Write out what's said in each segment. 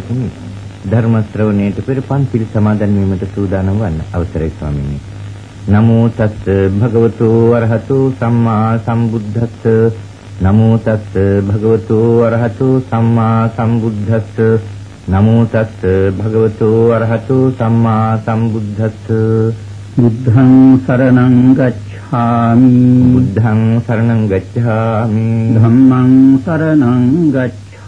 පින්වතුනි ධර්ම ශ්‍රවණයට පෙර පන්සිල් සමාදන් වීමට සූදානම් වන්න අවසරයි ස්වාමීනි. නමෝ තස්ස භගවතු අරහතු සම්මා සම්බුද්දස්ස. නමෝ තස්ස භගවතු අරහතු සම්මා සම්බුද්දස්ස. නමෝ තස්ස භගවතු අරහතු සම්මා සම්බුද්දස්ස. බුද්ධං සරණං ගච්ඡාමි. බුද්ධං සරණං ගච්ඡාමි. ධම්මං සරණං ගච්ඡාමි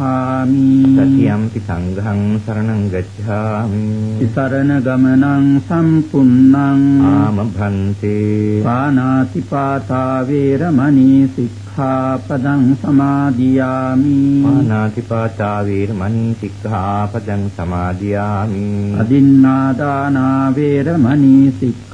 ගච්ඡාමි සතියම්පි සංඝං සරණං ගච්ඡාමි। සරණ ගමනං සම්පුන්නං। ආමභන්තේ। පානාති පාතා වේරමණී සික්ඛාපදං සමාදියාමි। පානාති පාතා වේරමණී සික්ඛාපදං සමාදියාමි। අදින්නාදානා වේරමණී සික්ඛා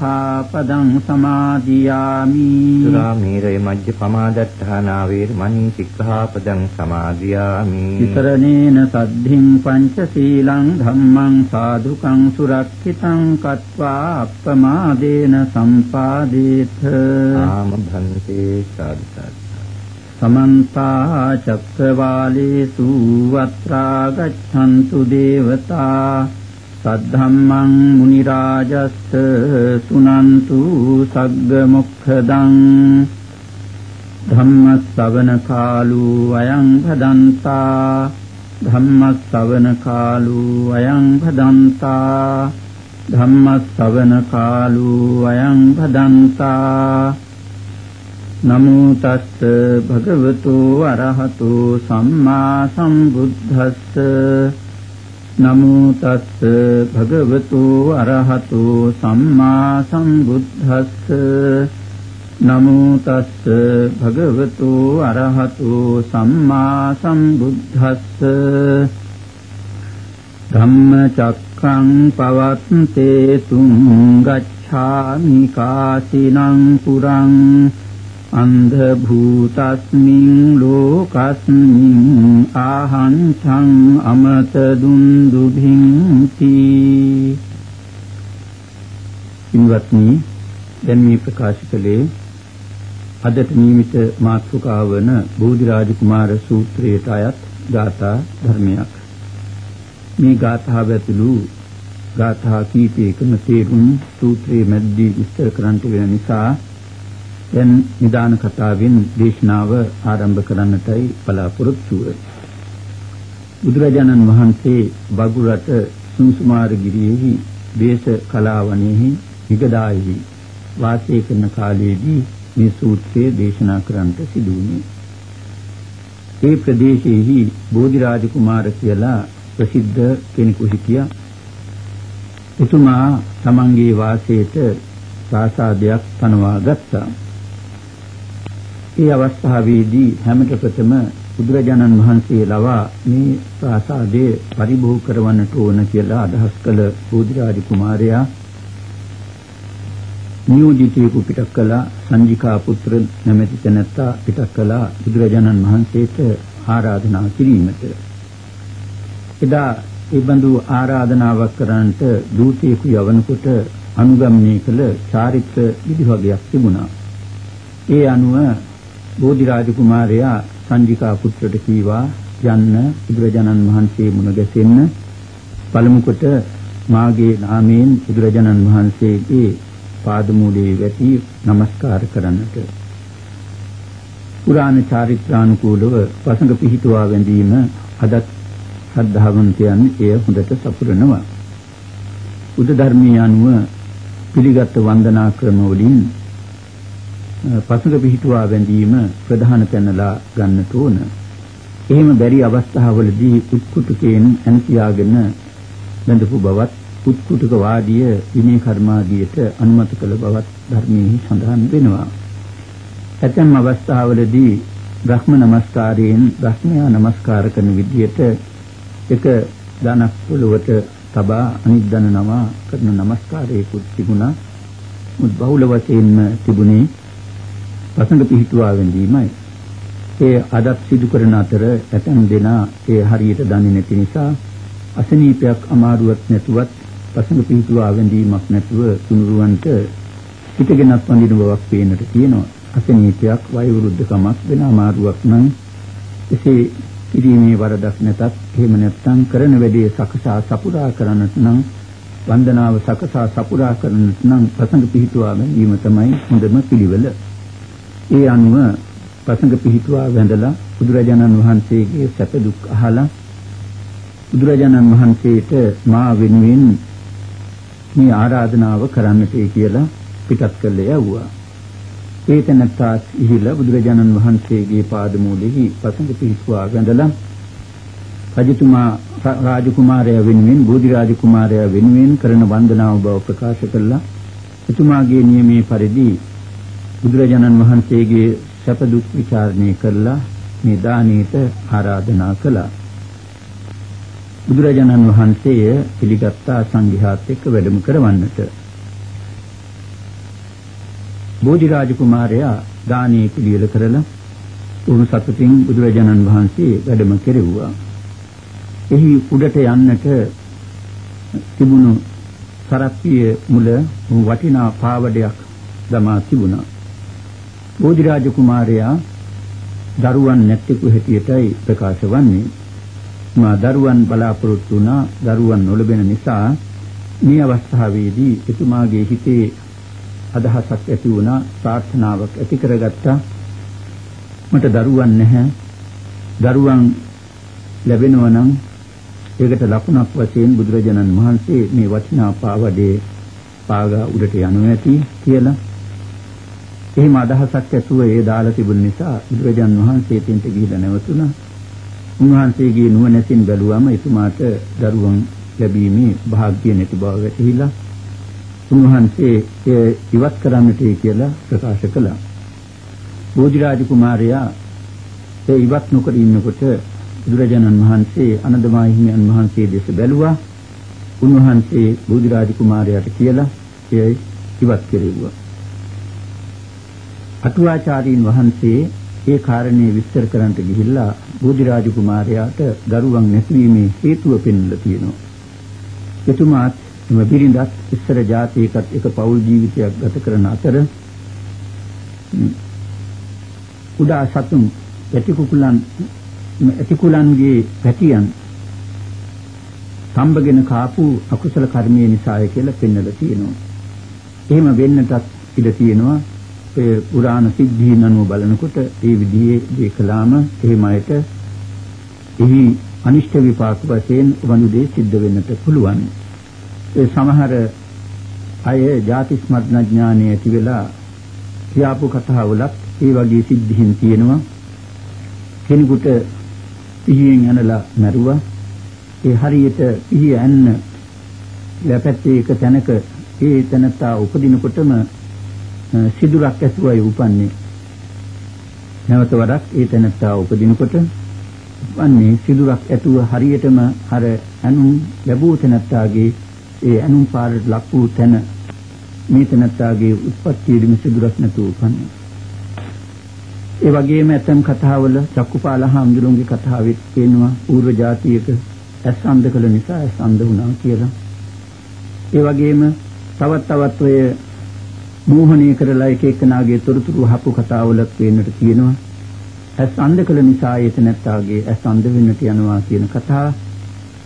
සික්ඛාපදං සමාදියාමි සුරාමීරය මජ්ජපමා දත්තානා වේරමණී සික්ඛාපදං සමාදියාමි විතරණේන සද්ධින් පංචශීලං ධම්මං සාදුකං සුරක්ෂිතං කତ୍වා අප්පමාදේන සම්පාදේත ආම නම භන්තේ සාදු සමන්ත චක්කවාලේසු වත්‍රා ගච්ඡන්තු දේවතා සද්ධම්මං මුනි රාජස්ස සුනන්තු සග්ග මොක්ඛදං ධම්ම ශ්‍රවණ කාලෝ අයං භදන්තා ධම්ම ශ්‍රවණ කාලෝ අයං භදන්තා ධම්ම ශ්‍රවණ කාලෝ අයං භදන්තා නමෝ තස්ස භගවතු අරහතු සම්මා සම්බුද්දස්ස නමෝ තස්ස භගවතු අරහතු සම්මා සම්බුද්දස්ස නමෝ තස්ස භගවතු අරහතු සම්මා සම්බුද්දස්ස ධම්මචක්ඛං පවත්තේ තුං ගච්ඡාමි කාසිනං පුරං අන්ධ භූතස්මින් ලෝකස්මින් ආහංසං අමත දුන්දුභින්ති ඉන්වත්නි දැන් මේ ප්‍රකාශ කළේ අදට නියමිත මාතෘකාව වන බෝධිරාජ කුමාර සූත්‍රයට අයත් ගාථා ධර්මයක්. මේ ගාථාව ඇතුළු ගාථා කීපයකම තේරුම් සූත්‍රයේ මැද්දී විස්තර කරන්නට වෙන නිසා දැන් නිදාන කතාවෙන් දේශනාව ආරම්භ කරන්නටයි බලාපොරොත්තු බුදුරජාණන් වහන්සේ බගුරට සුන්සුමාරගිරියෙහි දේශ කලාවණෙහි විගදායෙහි වාසය කරන කාලයේදී මේ සූත්‍රය දේශනා කරන්නට සිදු වුණේ. ඒ ප්‍රදේශයේහි බෝධිරාජ කුමාර කියලා ප්‍රසිද්ධ කෙනෙකු හිටියා. එතුමා තමන්ගේ වාසයට ප්‍රාසාදයක් පනවා ගත්තා. ඒ අවස්ථාවේදී හැමත ප්‍රථම බුදුරජාණන් වහන්සේ ලවා මේ ප්‍රාසාදයේ පරිභෝග කරවන්නට ඕන කියලා අදහස් කළ බෝධිරාජ කුමාරයා නියෝජිතයෙකු පිටක් කළා සංජිකා පුත්‍ර නැමැති තැනැත්තා පිටක් කළා බුදුරජාණන් වහන්සේට ආරාධනා කිරීමට එදා ඒ බඳු ආරාධනාවක් කරන්නට දූතයෙකු යවනකොට අනුගමනය කළ චාරිත්‍ර විධිවගයක් තිබුණා. ඒ අනුව බෝධිරාජ කුමාරයා සංජිකා පුත්‍රට කීවා යන්න බුදුරජාණන් වහන්සේ මුණ ගැසෙන්න පළමු කොට මාගේ නාමයෙන් බුදුරජාණන් වහන්සේගේ පාදමූලයේ වැටි নমස්කාර කරන්නට පුරාණ චාරිත්‍රානුකූලව වසඟ පිහිටුවා වැඳීම අදත් ශ්‍රද්ධාවන්තයන් එය හොඳට සපුරනවා. බුද්ධ ධර්මයේ අනුව පිළිගත් වන්දනා ක්‍රම වලින් පසඟ පිහිටුවා වැඳීම ප්‍රධාන තැනලා ගන්නට ඕන. එහෙම බැරි අවස්ථාවලදී උත්කුටකයෙන් ඇන්තියාගෙන බඳපු බවත් උත්කුටක වාදිය විනය කර්මාදියට අනුමත කළ බවත් ධර්මයේ සඳහන් වෙනවා. ඇතැම් අවස්ථාවලදී බ්‍රහ්ම නමස්කාරයෙන් බ්‍රහ්මයා නමස්කාර කරන විදිහට එක දනක් පොළවට තබා අනිත් දන නවා කරන නමස්කාරයකුත් තිබුණා. මුත් බහුල වශයෙන්ම තිබුණේ පසඟ පිහිටුවා වැඳීමයි. ඒ අදත් සිදු කරන අතර ඇතැම් දෙනා ඒ හරියට දන්නේ නැති නිසා අසනීපයක් අමාරුවක් නැතුවත් පසඟ පිහිටුවා වැඳීමක් නැතුව තුනුරුවන්ට පිටගෙනත් වඳින බවක් පේන්නට තියෙනවා. අසනීපයක් වයෝවෘද්ධකමක් වෙන අමාරුවක් නම් එසේ කිරීමේ වරදක් නැතත් එහෙම නැත්නම් කරන වැඩේ සකසා සපුරා කරන්නට නම් වන්දනාව සකසා සපුරා කරන්නට නම් ප්‍රසංග පිහිටුවා ගැනීම තමයි හොඳම පිළිවෙල. ඒ අනුව ප්‍රසංග පිහිටුවා වැඳලා බුදුරජාණන් වහන්සේගේ සැප දුක් අහලා බුදුරජාණන් වහන්සේට මා වෙනුවෙන් මේ ආරාධනාව කරන්නටයි කියලා පිටත් කළේ යවුවා. ඒ තැනත්තාත් ඉහිලා බුදුරජාණන් වහන්සේගේ පාදමූලෙහි පසඟ පිහිටුවා වැඳලා රජතුමා රාජකුමාරයා වෙනුවෙන් බෝධි රාජකුමාරයා වෙනුවෙන් කරන වන්දනාව බව ප්‍රකාශ කළා. එතුමාගේ නියමයේ පරිදි බුදුරජාණන් වහන්සේගේ සැප දුක් ਵਿਚාරණය කළා මේ දානීයට ආරාධනා කළා. බුදුරජාණන් වහන්සේ පිළිගත්තා සංඝයාත් එක්ක වැඩම කරවන්නට. බෝධිරාජ කුමාරයා දානීය පිළියෙල කරලා උණු සතුටින් බුදුරජාණන් වහන්සේ වැඩම කෙරෙව්වා. එහි උඩට යන්නට තිබුණු සරප්පිය මුල වටිනා පාවඩයක් දමා තිබුණා. බෝධිරාජ කුමාරයා දරුවන් නැත්තෙකු හැටියටයි ප්‍රකාශ වන්නේ. මා දරුවන් බලාපොරොත්තු වුණා. දරුවන් නොලබෙන නිසා මේ අවස්ථාවේදී එතුමාගේ හිතේ අදහසක් ඇති වුණා ප්‍රාර්ථනාවක් ඇති කරගත්තා. මට දරුවන් නැහැ. දරුවන් ලැබෙනවා නම් ඒකට ලකුණක් වශයෙන් බුදුරජාණන් වහන්සේ මේ වටිනා පාවඩේ පාගා උඩට යනු ඇති කියලා එහෙම අදහසක් ඇතුව ඒ දාලා තිබුණ නිසා බුදුරජාණන් වහන්සේ තෙන්ට ගිහිලා නැවතුණා උන්වහන්සේගේ නුවණැසින් බැලුවම එතුමාට දරුවන් ලැබීමේ වාග්ය නැති බව වැටහිලා උන්වහන්සේ එය ඉවත් කරන්නට කියලා ප්‍රකාශ කළා. බෝධිරාජ කුමාරයා ඒ ඉවත් නොකර ඉන්නකොට බුදුරජාණන් වහන්සේ අනන්දමා හිමියන් වහන්සේ දෙස බැලුවා. උන්වහන්සේ බෝධිරාජ කුමාරයාට කියලා එය ඉවත් කෙරෙව්වා. අටුවාචාරීන් වහන්සේ ඒ කාරණේ විස්තර කරන්නට ගිහිල්ලා බෝධිරාජ කුමාරයාට දරුවන් නැතිවීමේ හේතුව පෙන්වලා තියෙනවා. එතුමාත් එම බිරිඳත් ඉස්සර ජාතියකට එක පෞල් ජීවිතයක් ගත කරන අතර කුඩා සතුන් පැටි කුකුලන් ඇති කුලන්ගේ පැටියන් සම්බගෙන කාපු අකුසල කර්මයේ නිසාය කියලා පෙන්වලා තියෙනවා. එහෙම වෙන්නටත් ඉඩ තියෙනවා. ඒ පුරාණ සිද්ධීන් අනුව බලනකොට ඒ විදිහේ දේ කළාම එහෙම අයට එහි අනිෂ්ට විපාක වශයෙන් වඳු දේ සිද්ධ වෙන්නට පුළුවන්. ඒ සමහර අය ಜಾති ස්මර්ණඥානය ඇති වෙලා කියාපු කතාවලත් ඒ වගේ සිද්ධීන් තියෙනවා කෙනෙකුට පිහියෙන් යනලා මැරුවා ඒ හරියට පිහිය යන්න ලැපැත්තේ එක තැනක ඒ තැනත්තා උපදිනකොටම සිදුරක් ඇතුවයි උපන්නේ නැවත වරක් ඒ තැනත්තා උපදිනකොට උපන්නේ සිදුරක් ඇතුව හරියටම අර අනුන් ලැබූ තැනත්තාගේ ඒ අනුන් පාරට ලක් වූ තැන මේ තැනත්තාගේ උත්පත්තියේදී මිසදුරක් නැතුව උපන්නේ. ඒ වගේම ඇතම් කතාවල චක්කුපාල හාමුදුරුවන්ගේ කතාවෙත් කියනවා ඌර්ව જાතියක ඇස් අන්ධ කළ නිසා ඇස් අන්ධ වුණා කියලා. ඒ වගේම තවත් තවත් ඔය මෝහණය කරලා එක එකනාගේ තොරතුරු හපු කතාවලක් වෙන්නට තියෙනවා. ඇස් අන්ධ කළ නිසා ඒත නැත්තාගේ ඇස් අන්ධ වෙන්නට යනවා කියන කතා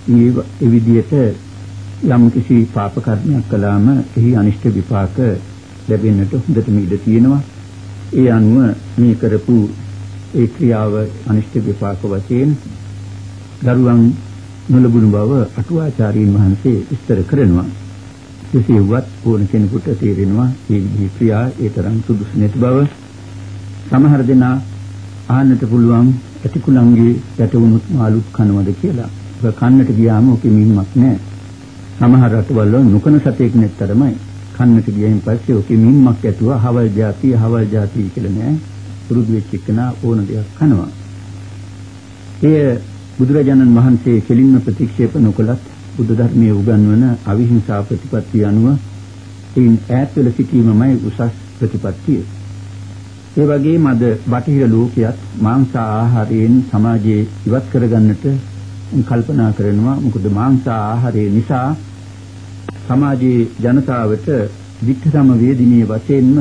ඒ විදිහට යම් කිසි පාප කර්මයක් කළාම එහි අනිෂ්ට විපාක ලැබෙන්නට හොඳටම ඉඩ තියෙනවා. ඒ අනුව මේ කරපු ඒ ක්‍රියාව අනිෂ්ට විපාක වශයෙන් දරුවන් නොලබුණු බව අටුවාචාරීන් වහන්සේ විස්තර කරනවා. කෙසේවත් ඕන කෙනෙකුට තේරෙනවා මේ විදිහේ ක්‍රියා ඒ තරම් සුදුසු නැති බව. සමහර දෙනා ආන්නට පුළුවන් ඇතිකුලංගේ යටවුණුත් මාළුත් කනවද කියලා. ඒක කන්නට ගියාම ඔකේ මින්මක් නැහැ. සමහර රටවල නුකන සතෙක් නැත්තරමයි කන්නට ගියයින් පස්සේ ඔකේ මින්මක් ඇතුව හවල් જાති හවල් જાති කියලා නෑ. පුරුදු වෙච්ච එකනා ඕන දෙයක් කනවා. එය බුදුරජාණන් වහන්සේ කෙලින්ම ප්‍රතික්ෂේප නොකලත් බුද්ධ ධර්මයේ උගන්වන අවිහිංසා ප්‍රතිපත්තිය අනුව එයින් ඈත් වෙලා සිටීමමයි උසස් ප්‍රතිපත්තිය. ඒ වගේම අද බටහිර ලෝකයක් මාංශ ආහාරයෙන් සමාජයේ ඉවත් කරගන්නට කල්පනා කරනවා. මොකද මාංශ ආහාරය නිසා සමාජයේ ජනතාවට වික්‍රම වේදිනිය වශයෙන්ම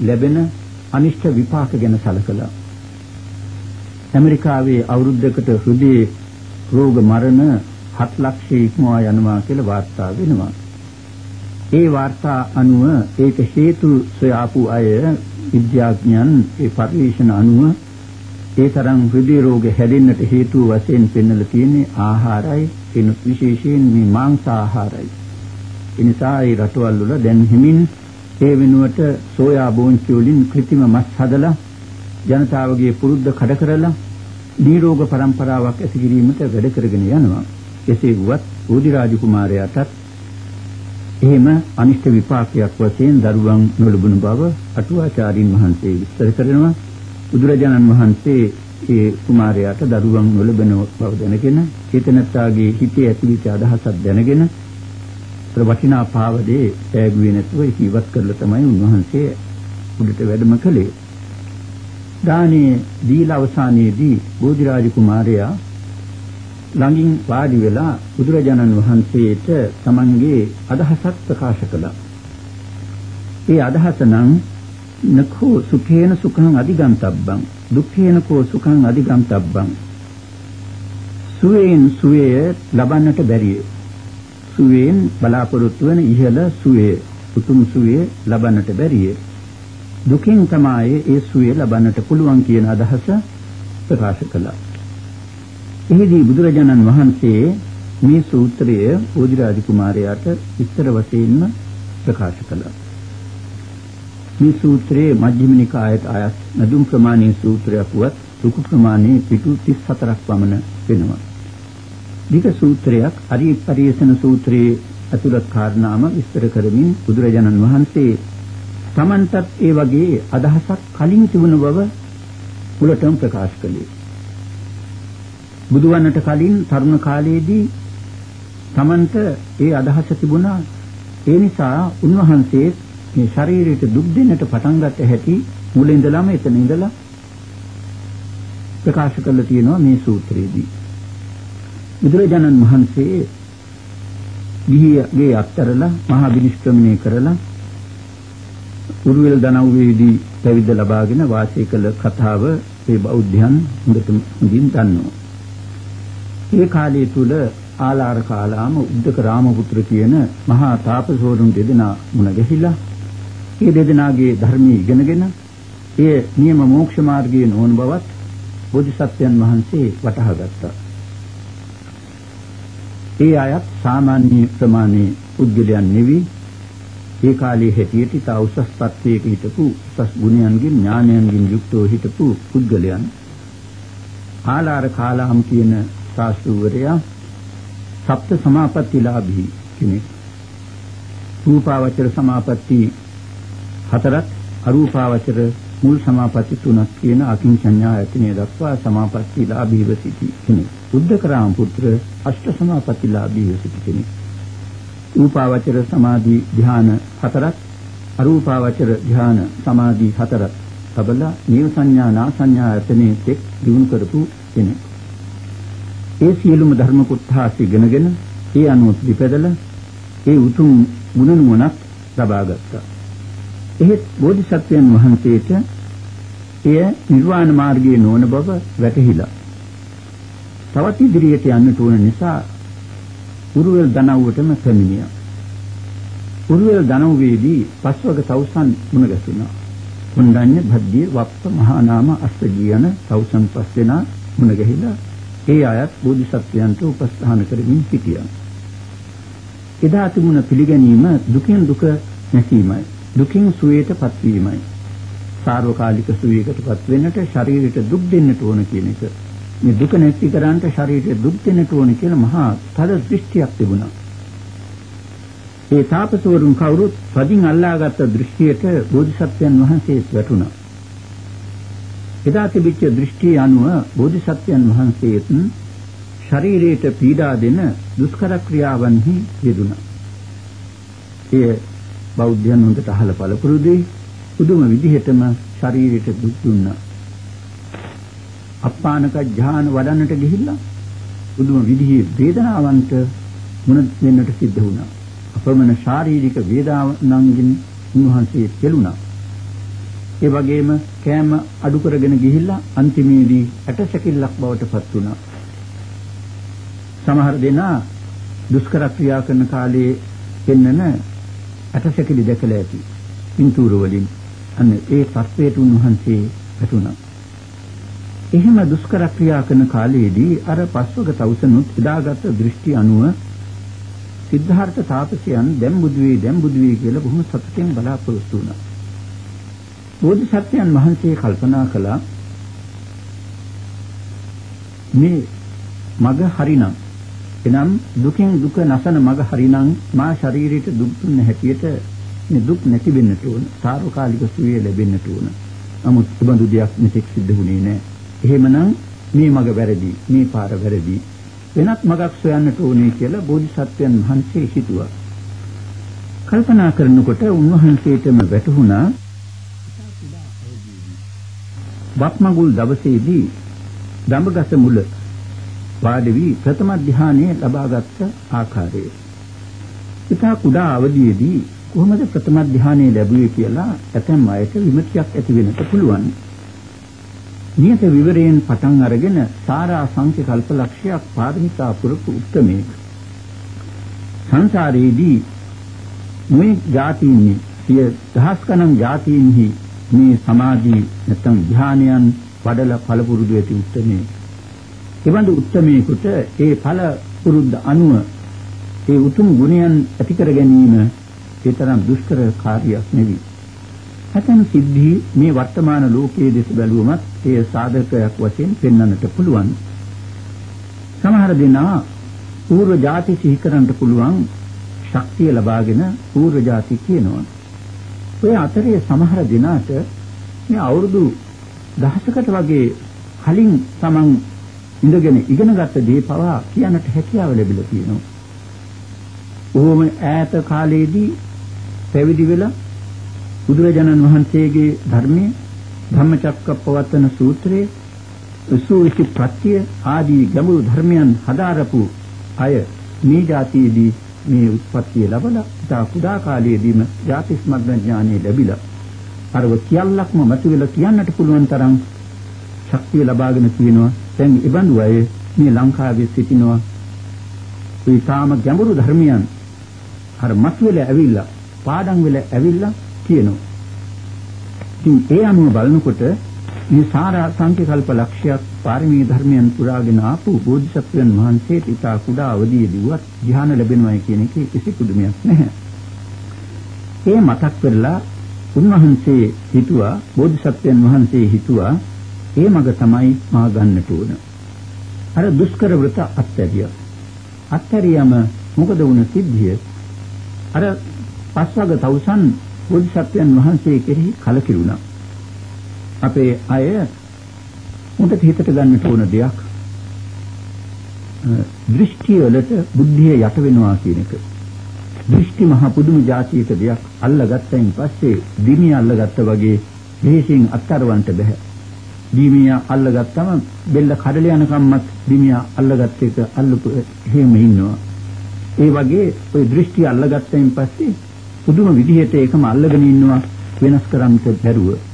ලැබෙන අනිෂ්ට විපාක ගැන සැලකලා ඇමරිකාවේ අවුරුද්දකට හෘදේ රෝග මරණ 7 ලක්ෂය ඉක්මවා යනවා කියලා වාර්තා වෙනවා. ඒ වාර්තා අනුව ඒක හේතු සොයාපු අය විද්‍යාඥයන් ඒ පරිශන අනුව ඒ තරම් හෘදේ රෝග හැදෙන්නට හේතු වශයෙන් පෙන්වලා තියෙන්නේ ආහාරයි එනුත් විශේෂයෙන් මේ මාංශ ආහාරයි. ඒ නිසා ඒ රටවල් වල දැන් හිමින් ඒ වෙනුවට සෝයා බෝන්චි වලින් કૃතිම මස් හදලා ජනතාවගේ පුරුද්ද කඩ කරලා නිරෝග પરම්පරාවක් ඇති කිරීමට වැඩ කරගෙන යනවා. එසේ වුවත් බෝධි රාජ කුමාරයාටත් එහෙම අනිෂ්ට විපාකයක් වශයෙන් දරුවන් නොලබුණු බව අටුවාචාරින් වහන්සේ විස්තර කරනවා. බුදුරජාණන් වහන්සේ ඒ කුමාරයාට දරුවන් නොලබන බව දැනගෙන චේතනත්තාගේ හිතේ ඇතිවිච්ච අදහසක් දැනගෙන වටිනා පාවදේ ඈගුවේ නැතුව ඉවත් කරලා තමයි උන්වහන්සේ උඩට වැඩම කළේ. දානේ දීලා අවසානයේදී බෝධිරාජ කුමාරයා ළඟින් වාඩි වෙලා බුදුරජාණන් වහන්සේට තමන්ගේ අදහසක් ප්‍රකාශ කළා. ඒ අදහස නම් නඛෝ සුඛේන සුඛං අධිගන්තබ්බං දුක්ඛේන කෝ සුඛං අධිගන්තබ්බං සුවේන් සුවේ ලබන්නට බැරිය. සුවේන් බලාපොරොත්තු වන ඉහළ සුවේ උතුම් සුවේ ලබන්නට බැරිය. දුකින් තමයි ඒ සුවේ ලබන්නට පුළුවන් කියන අදහස ප්‍රකාශ කළා. එහිදී බුදුරජාණන් වහන්සේ මේ සූත්‍රය බෝධිරාජ කුමාරයාට විස්තර වශයෙන්ම ප්‍රකාශ කළා. මේ සූත්‍රයේ මජ්ක්‍ධිම නිකායට අයත් නදුම් ප්‍රමාණී සූත්‍රයක් වත් සුකු ප්‍රමාණී පිටු 34ක් පමණ වෙනවා. වික සූත්‍රයක් අරි පරිේශන සූත්‍රයේ අතුලත් කාරණාම විස්තර කරමින් බුදුරජාණන් වහන්සේ තමන්ටත් ඒ වගේ අදහසක් කලින් තිබුණ බව මුලටම ප්‍රකාශ කළේ. බුදුවන්නට කලින් තරුණ කාලයේදී තමන්ට ඒ අදහස තිබුණා. ඒ නිසා උන්වහන්සේ මේ ශරීරයට දුක් දෙන්නට පටන් ගත්ත හැටි මුල ඉඳලම එතන ඉඳලා ප්‍රකාශ කරලා තියෙනවා මේ සූත්‍රයේදී. බුදුරජාණන් වහන්සේ ගිහිගේ අත්තරලා මහා විනිශ්චයමනේ කරලා උරුවෙල් දනව්වේදී පැවිද්ද ලබාගෙන වාසය කළ කතාව ඒ බෞද්ධයන් හොඳට හොඳින් දන්නවා. ඒ කාලය තුල ආලාර කාලාම උද්දක රාමපුත්‍ර කියන මහා තාපසවරුන් දෙදෙනා මුණ ගැහිලා ඒ දෙදෙනාගේ ධර්මයේ ඉගෙනගෙන ඒ නියම මෝක්ෂ මාර්ගයේ නොවන බවත් බෝධිසත්වයන් වහන්සේ වටහා ගත්තා. ඒ අයත් සාමාන්‍ය ප්‍රමාණයේ පුද්ගලයන් නෙවි ඒ කාලයේ හැටියට තා උසස් තත්ත්වයක හිටපු උසස් ගුණයන්ගෙන් ඥානයන්ගෙන් යුක්තව හිටපු පුද්ගලයන් ආලාර කාලාම් කියන ශාස්ත්‍රවරයා සප්ත සමාපත්තිලාභී කෙනෙක් රූපාවචර සමාපatti හතරක් අරූපාවචර මුල් සමාපatti තුනක් කියන අකින්චඤ්ඤා යතිනේ දක්වා සමාපත්තිලාභීව සිටි කෙනෙක්. බුද්ධකරාම පුත්‍ර අෂ්ට සමාපත්තිලාභීව සිටි කෙනෙක්. රූපාවචර සමාධි ධ්‍යාන හතරක් අරූපාවචර ධ්‍යාන සමාධි හතරක් තබලා නිය සංඥා නා සංඥා යතනේ තෙක් දිනු කරපු කෙනෙක්. ඒ සියලුම ධර්ම කුත්හාස ඉගෙනගෙන ඒ අනුව පිළිපැදලා ඒ උතුම් ගුණ නුවණක් ලබා ගත්තා. එහෙත් බෝධිසත්වයන් වහන්සේට එය නිර්වාණ මාර්ගයේ නොවන බව වැටහිලා. තවත් ඉදිරියට යන්නට ඕන නිසා උරුවෙල් දනව්වටම පැමිණියා. උරුවෙල් දනව්වේදී පස්වග තවුසන් මුණ ගැසුණා. කුණ්ඩඤ්ඤ භද්දිය වප්ප මහා නාම අස්තජී යන තවුසන් පස් දෙනා මුණ ගැහිලා ඒ අයත් බෝධිසත්වයන්ට උපස්ථාන කරමින් සිටියා. එදා තිබුණ පිළිගැනීම දුකින් දුක නැසීමයි. දුකින් සුවයටපත් වීමයි. සාර්වකාලික සුවයකටපත් වෙන්නට ශරීරයට දුක් දෙන්නට ඕන කියන එක. මේ දුක නැති කරන්නට ශරීරයට දුක් දෙන්නට ඕන කියලා මහා තද දෘෂ්ටියක් තිබුණා. ඒ තාපසවරුන් කවුරුත් පදින් අල්ලාගත් දෘෂ්ටියට බෝධිසත්වයන් වහන්සේ වැටුණා. එදා තිබිච්ච දෘෂ්ටිය අනුව බෝධිසත්වයන් වහන්සේත් ශරීරයට පීඩා දෙන දුෂ්කර ක්‍රියාවන්හි යෙදුණා. එය බෞද්ධයන් හොඳට අහලා පළපුරුදුයි පුදුම විදිහටම ශරීරයට දුක් දුන්නා. අප්පානක ඥාන වඩන්නට ගිහිල්ලා පුදුම විදිහේ වේදනාවන්ට මුණ දෙන්නට සිද්ධ වුණා. අපමණ ශාරීරික වේදනාවන්ගෙන් උන්වහන්සේ පෙළුණා. ඒ වගේම කෑම අඩු කරගෙන ගිහිල්ලා අන්තිමේදී ඇටසැකිල්ලක් බවට පත් වුණා. සමහර දෙනා දුෂ්කර ක්‍රියා කරන කාලයේ පෙන්නන ඇටසැකිලි දැකලා ඇති. පින්තූර වලින් අන්න ඒ තත්වයට උන්වහන්සේ වැටුණා. එහෙම දුෂ්කර ක්‍රියා කරන කාලයේදී අර පස්වක තවුසනුත් එදාගත් දෘෂ්ටි අනුව සිද්ධාර්ථ තාපසයන් දැන් බුදු වේ දැන් බුදු වේ කියලා බොහොම සතුටින් බලාපොරොත්තු වුණා. බෝධිසත්වයන් වහන්සේ කල්පනා කළා මේ මග හරිනම් එනම් දුකින් දුක නැසන මග හරිනම් මා ශරීරයට දුක් දුන්න හැටියට මේ දුක් නැති වෙන්නට ඕන සාර්වකාලික සුවය ලැබෙන්නට ඕන. නමුත් ඉබඳු දෙයක් මෙතෙක් සිද්ධ වුණේ නැහැ. එහෙමනම් මේ මග වැරදි මේ පාර වැරදි. වෙනත් මගක් සොයන්නට ඕනේ කියලා බෝධිසත්වයන් වහන්සේ හිතුවා. කල්පනා කරනකොට උන්වහන්සේටම වැටහුණා වත්මගුල් දවසේදී දඹගස මුල වාඩි වී ප්‍රථම ධානය ලබාගත් ආකාරය. ඉතා කුඩා අවදියේදී කොහොමද ප්‍රථම ධානය ලැබුවේ කියලා ඇතැම් අයට විමතියක් ඇති වෙන්නට පුළුවන්. නියත විවරයෙන් පටන් අරගෙන සාරා සංඛ්‍ය කල්පලක්ෂයක් පාරමිතා පුරපු උත්තමයෙක්. සංසාරයේදී මේ જાතියින් සිය දහස් ගණන් જાතියින්හි මේ සමාධි නැත්නම් ධානයන් වඩලා පළපුරුදු ඇති උත්මේ. එවන්දු උත්මේකට ඒ ඵල පුරුද්ද අනුව ඒ උතුම් ගුණයන් ඇති කර ගැනීම ඒ තරම් දුෂ්කර කාර්යයක් නෙවෙයි. ඇතැම් සිද්ධි මේ වර්තමාන ලෝකයේ දෙස බැලුවමත් ඒ සාධකයක් වශයෙන් පෙන්වන්නට පුළුවන්. සමහර දෙනා పూర్ව જાති සිහි කරන්නට පුළුවන් ශක්තිය ලබාගෙන పూర్ව જાති කියනවා. ඔය අතරේ සමහර දෙනාට මේ අවුරුදු දහසකට වගේ කලින් තමන් ඉඳගෙන ඉගෙනගත්ත දේ පවා කියන්නට හැකියාව ලැබිලා තියෙනවා. ඕම ඈත කාලයේදී පැවිදි වෙලා බුදුරජාණන් වහන්සේගේ ධර්මයේ ධම්මචක්කප්පවත්තන සූත්‍රයේ සූවිසි ප්‍රත්‍ය ආදී ගැඹුරු ධර්මයන් හදාරපු අය මේ જાතියේදී මේ උත්පත්තිය ලැබලා ඉතා කුඩා කාලයේදීම ජාතිස්මග්න ඥානෙ ලැබිලා අරව කියල්ලක්ම මතුවෙලා කියන්නට පුළුවන් තරම් ශක්තිය ලබාගෙන තියෙනවා. දැන් ඉබඳු අය මේ ලංකාවේ සිටිනවා. ඒ තාම ගැඹුරු ධර්මයන් අර මතුවෙලා ඇවිල්ලා පාඩම් වෙලා ඇවිල්ලා කියනවා. ඉතින් ඒ අනුව බලනකොට මේ සාරා සංකල්ප ලක්ෂයක් පාරමී ධර්මයන් පුරාගෙන ආපු බෝධිසත්වයන් වහන්සේට ඉතා කුඩා අවදීදීවත් ධ්‍යාන ලැබෙනවා කියන එකේ කිසි පුදුමයක් නැහැ. ඒ මතක් කරලා උන්වහන්සේ හිතුවා බෝධිසත්වයන් වහන්සේ හිතුවා ඒ මඟ තමයි මා ගන්නට ඕන. අර දුෂ්කර වෘත අත්හැරියා. අත්හැරියම මොකද වුණ සිද්ධිය? අර පස්වග තවුසන් බෝධිසත්වයන් වහන්සේ කෙරෙහි කලකිරුණා. අපේ අය හොඳට හිතට ගන්නට ඕන දෙයක් දෘෂ්ටි වලට බුද්ධිය යට වෙනවා කියන එක. දෘෂ්ටි මහ පුදුම જાතියක දෙයක් අල්ලගත්තයින් පස්සේ දිමිය අල්ලගත්තා වගේ මෙහෙසින් අත්තරවන්ට බෑ. දිමිය අල්ලගත්තම බෙල්ල කඩල යනකම්මත් දිමිය අල්ලගත්ත එක අල්ලපු හේම ඉන්නවා. ඒ වගේ ওই දෘෂ්ටි අල්ලගත්තයින් පස්සේ පුදුම විදිහට ඒකම අල්ලගෙන ඉන්නවා වෙනස් කරන්න බැරුව.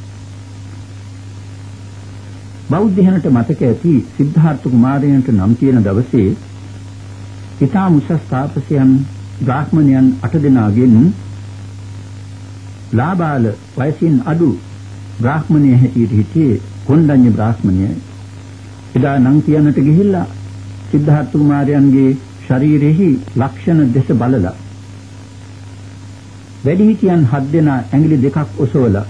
බෞද්ධයන්ට මතක ඇති සිද්ධාර්ථ කුමාරයන්ට නම් තියෙන දවසේ ඊටා මුසස් තාපසයන් බ්‍රාහ්මණයන් අට දෙනාගෙන් ලාබාල වයසින් අඩු බ්‍රාහ්මණය හැටියට හිටියේ කොණ්ඩඤ්ඤ බ්‍රාහ්මණයයි. එදා නම් කියන්නට ගිහිල්ලා සිද්ධාර්ථ කුමාරයන්ගේ ශරීරෙහි ලක්ෂණ දෙස බලලා වැඩිහිටියන් හත් දෙනා ඇඟිලි දෙකක් ඔසවලා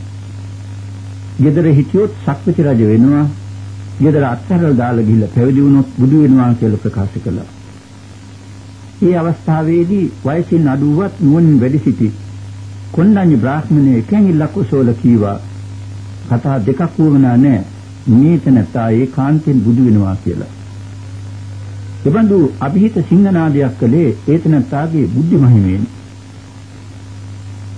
ගෙදර හිටියොත් සක්විති රජ වෙනවා ගෙදර අත්හැරලා දාලා ගිහිල්ලා පැවිදි වුණොත් බුදු වෙනවා කියලා ප්‍රකාශ කළා. මේ අවස්ථාවේදී වයසින් අඩුවත් නුවණින් වැඩි සිටි කොණ්ඩඤ්ඤ බ්‍රාහ්මණය එකෙන් ඉල්ලක් ඔසවලා කීවා කතා දෙකක් වුණා නෑ මේත නැත්තා ඒකාන්තයෙන් බුදු වෙනවා කියලා. එබඳු અભිහිත සිංහනාදයක් කළේ ඒතනත්තාගේ බුද්ධි මහිමයෙන්.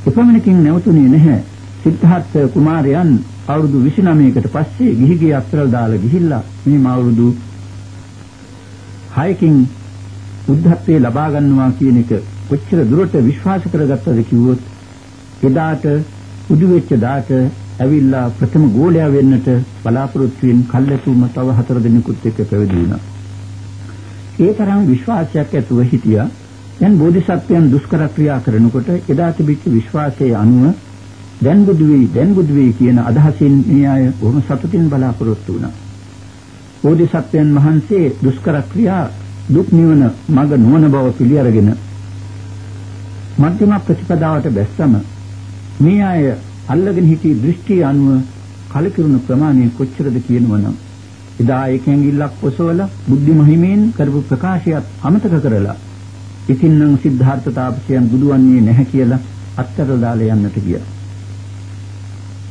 එපමණකින් නැවතුනේ නැහැ. සිද්ධාර්ථ කුමාරයන් අවුරුදු 29කට පස්සේ ගිහිගේ අත්වල දාලා ගිහිල්ලා මේ අවුරුදු 6කින් බුද්ධත්වයේ ලබා ගන්නවා කියන එක කොච්චර දුරට විශ්වාස කරගත්තද කිව්වොත් එදාට උදු වෙච්ච දාට ඇවිල්ලා ප්‍රථම ගෝලයා වෙන්නට බලාපොරොත්තු වෙන කල්ැතුම තව හතර දිනකුත් එක්ක පැවිදි වුණා. ඒ තරම් විශ්වාසයක් ඇතුව හිටියා. දැන් බෝධිසත්වයන් දුෂ්කර ක්‍රියා කරනකොට එදා තිබිච්ච විශ්වාසයේ අනුව දැන් බුදු වෙයි දැන් බුදු වෙයි කියන අදහසින් මේ අය බොහොම සතුටින් බලාපොරොත්තු වුණා. බෝධිසත්වයන් වහන්සේ දුෂ්කර ක්‍රියා දුක් නිවන මඟ නොවන බව පිළිඅරගෙන මධ්‍යම ප්‍රතිපදාවට බැස්සම මේ අය අල්ලගෙන සිටි දෘෂ්ටි අනුව කලකිරුණු ප්‍රමාණය කොච්චරද කියනවනම් එදා ඒකෙන් ඉල්ලක් ඔසවලා බුද්ධි මහිමෙන් කරපු ප්‍රකාශයත් අමතක කරලා ඉතින් නම් සිද්ධාර්ථ තාපසයන් බුදුවන්නේ නැහැ කියලා අත්තර දාලා යන්නට ගියා.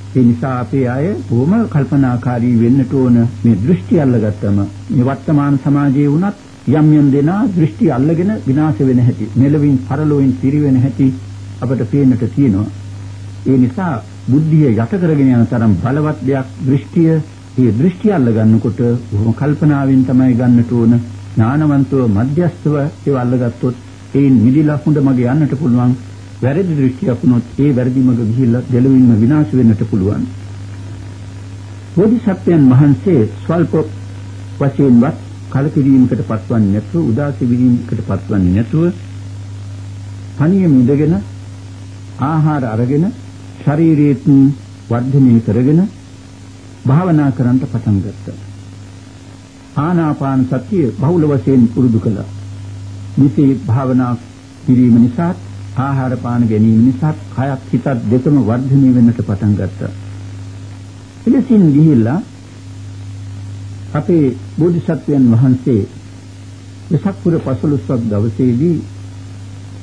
ඒ නිසා අපේ අය බොහොම කල්පනාකාරී වෙන්නට ඕන මේ දෘෂ්ටි අල්ලගත්තම. මේ වර්තමාන සමාජයේ වුණත් යම් යම් දෙනා දෘෂ්ටි අල්ලගෙන විනාශ වෙන හැටි මෙලවින් පරලොවින් පිරිවෙන හැටි අපට පේන්නට තියෙනවා. ඒ නිසා බුද්ධිය යට කරගෙන යන තරම් බලවත් දෙයක් දෘෂ්ටිය මේ දෘෂ්ටි අල්ල ගන්නකොට බොහොම කල්පනාවෙන් තමයි ගන්නට ඕන. ඥානවන්තව මධ්‍යස්තව ඒව අල්ලගත්තොත් ඒන් මිදිලා හොඳ මග යන්නට පුළුවන්. වැරදි දෘෂ්ටියක් වුණොත් ඒ වැරදි මඟ ගිහිල්ලා දෙලොවින්ම විනාශ වෙන්නට පුළුවන්. බෝධිසත්වයන් වහන්සේ ස්වල්ප වශයෙන්වත් කලකිරීමකට පත්වන්නේ නැතුව උදාසී විරීමකට පත්වන්නේ නැතුව තනියම ඉඳගෙන ආහාර අරගෙන ශරීරයෙන් වර්ධනය කරගෙන භාවනා කරන්න පටන් ගත්තා. ආනාපාන සතිය බහුල වශයෙන් පුරුදු කළා. මෙසේ භාවනා කිරීම නිසා ආහාර පාන ගැනීම නිසා කයත් හිතත් දෙකම වර්ධනය වෙන්නට පටන් ගත්තා. එලෙසින් ගිහිල්ලා අපේ බෝධිසත්වයන් වහන්සේ වෙසක් පුර 15ක් දවසේදී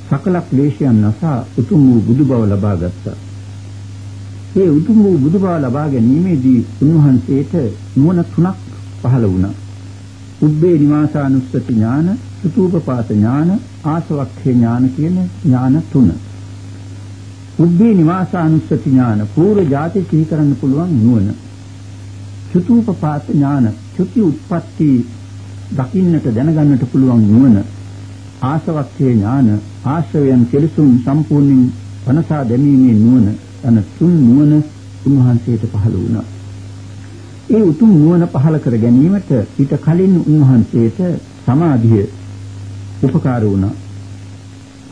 සකල ක්ලේශයන් නැසා උතුම් වූ බුදු බව ලබා ගත්තා. ඒ උතුම් වූ බුදු බව ලබා ගැනීමේදී උන්වහන්සේට නුවණ තුනක් පහළ වුණා. උබ්බේ නිවාසානුස්සති ඥාන, සුතූපපාත ඥාන, ආසවක්ඛේ ඥාන කියන ඥාන තුන. උබ්බේ නිවාසානුස්සති ඥාන පූර්ව જાති සිහි කරන්න පුළුවන් නුවණ. සුතූපපාත ඥාන, චුති උත්පත්ති දකින්නට දැනගන්නට පුළුවන් නුවණ. ආසවක්ඛේ ඥාන, ආශ්‍රවයන් කෙලසුන් සම්පූර්ණයෙන් වනසා දැමීමේ නුවණ යන තුන් නුවණ උන්වහන්සේට පහළ වුණා. ඒ උතුම් නුවණ පහළ කර ගැනීමට ඊට කලින් උන්වහන්සේට සමාධිය උපකාර වුණා.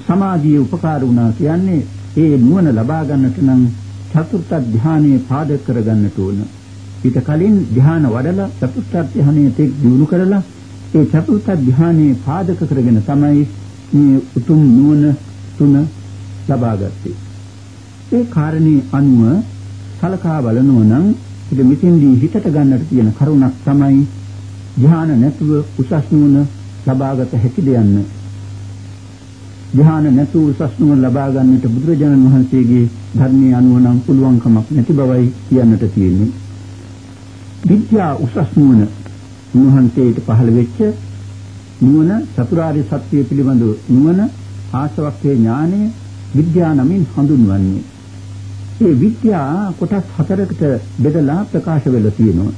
සමාධිය උපකාර වුණා කියන්නේ ඒ නුවණ ලබා ගන්නට නම් චතුර්ථ ධානයේ පාදක කර ගන්නට ඕන. ඊට කලින් ධාන වඩලා චතුර්ථ ධානයේ තෙක් දිනු කරලා ඒ චතුර්ථ ධානයේ පාදක කරගෙන තමයි මේ උතුම් නුවණ තුන ලබා ගත්තේ. ඒ කාරණේ අනුව සලකා බලනවා නම් ඉතින් මෙතෙන්දී හිතට ගන්නට තියෙන කරුණක් තමයි ධ්‍යාන නැතුව උසස් නුවණ ලබාගත හැකි දෙයන්න. ධ්‍යාන නැතුව උසස් නුවණ ලබා ගන්නට බුදුරජාණන් වහන්සේගේ ධර්මයේ අනුව නම් පුළුවන්කමක් නැති බවයි කියන්නට තියෙන්නේ. විද්‍යා උසස් නුවණ උන්වහන්සේට පහළ වෙච්ච නුවණ චතුරාර්ය සත්‍ය පිළිබඳව නුවණ ආසවක්ඛේ ඥානය විද්‍යා නමින් හඳුන්වන්නේ. මේ විද්‍යා කොටස් හතරකට බෙදලා ප්‍රකාශ වෙලා තියෙනවා.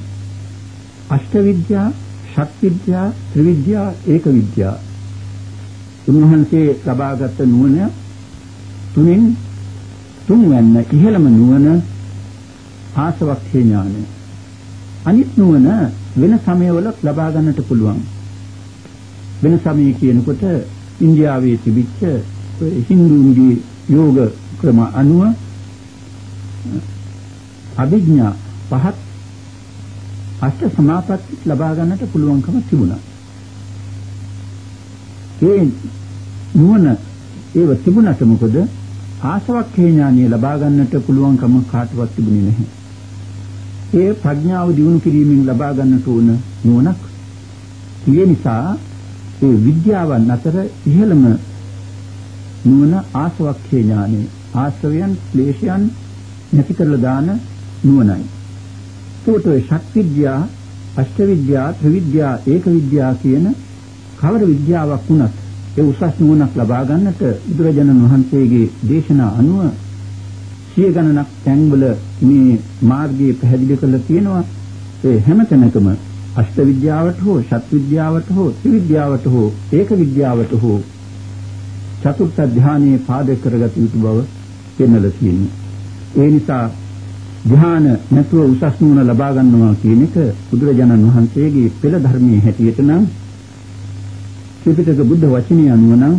අෂ්ට විද්‍යා, ෂත්විද්‍යා, ත්‍රිවිද්‍යා, ඒක විද්‍යා. උන්වහන්සේ ලබාගත් නුවණ තුنين තුන්වැන්න ඉහළම නුවණ ආසවක්ඛේ ඥානය. අනිත් නුවණ වෙන සමයවල ලබා ගන්නට පුළුවන්. වෙන සමය කියනකොට ඉන්දියාවේ තිබිච්ච හින්දුන්ගේ යෝග ක්‍රම අනුව අභිඥා පහත් අෂ්ට සමාපatti ලබා ගන්නට පුළුවන්කම තිබුණා. ඒ නුවණ ඒව තිබුණට මොකද ආසවක්ඛේ ඥානිය ලබා ගන්නට පුළුවන්කම කාටවත් තිබුණේ නැහැ. ඒ ප්‍රඥාව දිනු කිරීමෙන් ලබා ගන්නට ඕන නුවණක්. ඒ නිසා ඒ විද්‍යාවන් අතර ඉහළම නුවණ ආසවක්ඛේ ඥානෙ ආශ්‍රවයන් ක්ලේශයන් නැති කරලා දාන නුවණයි. ඒකට ඔය ශක් විද්‍යා, අෂ්ට විද්‍යා, ත්‍රිවිද්‍යා, ඒක විද්‍යා කියන කවර විද්‍යාවක් වුණත් ඒ උසස් නුවණක් ලබා ගන්නට බුදුරජාණන් වහන්සේගේ දේශනා අනුව සිය ගණනක් තැන්වල මේ මාර්ගය පැහැදිලි කරලා තියෙනවා. ඒ හැම තැනකම අෂ්ට විද්‍යාවට හෝ ෂත් විද්‍යාවට හෝ ත්‍රිවිද්‍යාවට හෝ ඒක විද්‍යාවට හෝ චතුර්ථ ධානයේ පාදක කරගත යුතු බව පෙන්වලා තියෙනවා. ඒ නිසා ධ්‍යාන නැතුව උසස් නුවණ ලබා ගන්නවා කියන එක බුදුරජාණන් වහන්සේගේ පෙළ ධර්මයේ හැටියට නම් ත්‍රිපිටක බුද්ධ වචනය අනුව නම්